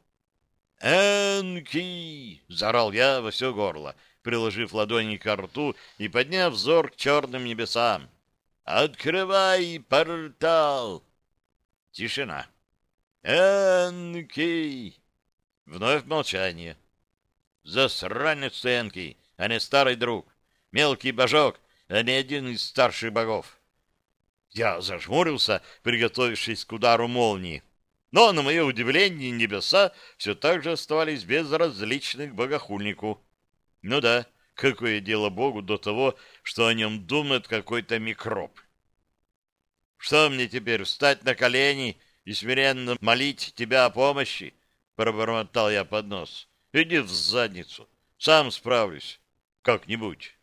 «Энки!» — заорал я во все горло, приложив ладони к рту и подняв взор к черным небесам. «Открывай портал!» Тишина. «Энки!» Вновь молчание. «Засранец Энки, а не старый друг. Мелкий божок, а не один из старших богов. Я зажмурился, приготовившись к удару молнии. Но, на мое удивление, небеса все так же оставались безразличны к богохульнику. Ну да, какое дело Богу до того, что о нем думает какой-то микроб? Что мне теперь, встать на колени и смиренно молить тебя о помощи? Пробормотал я под нос. Иди в задницу, сам справлюсь как-нибудь.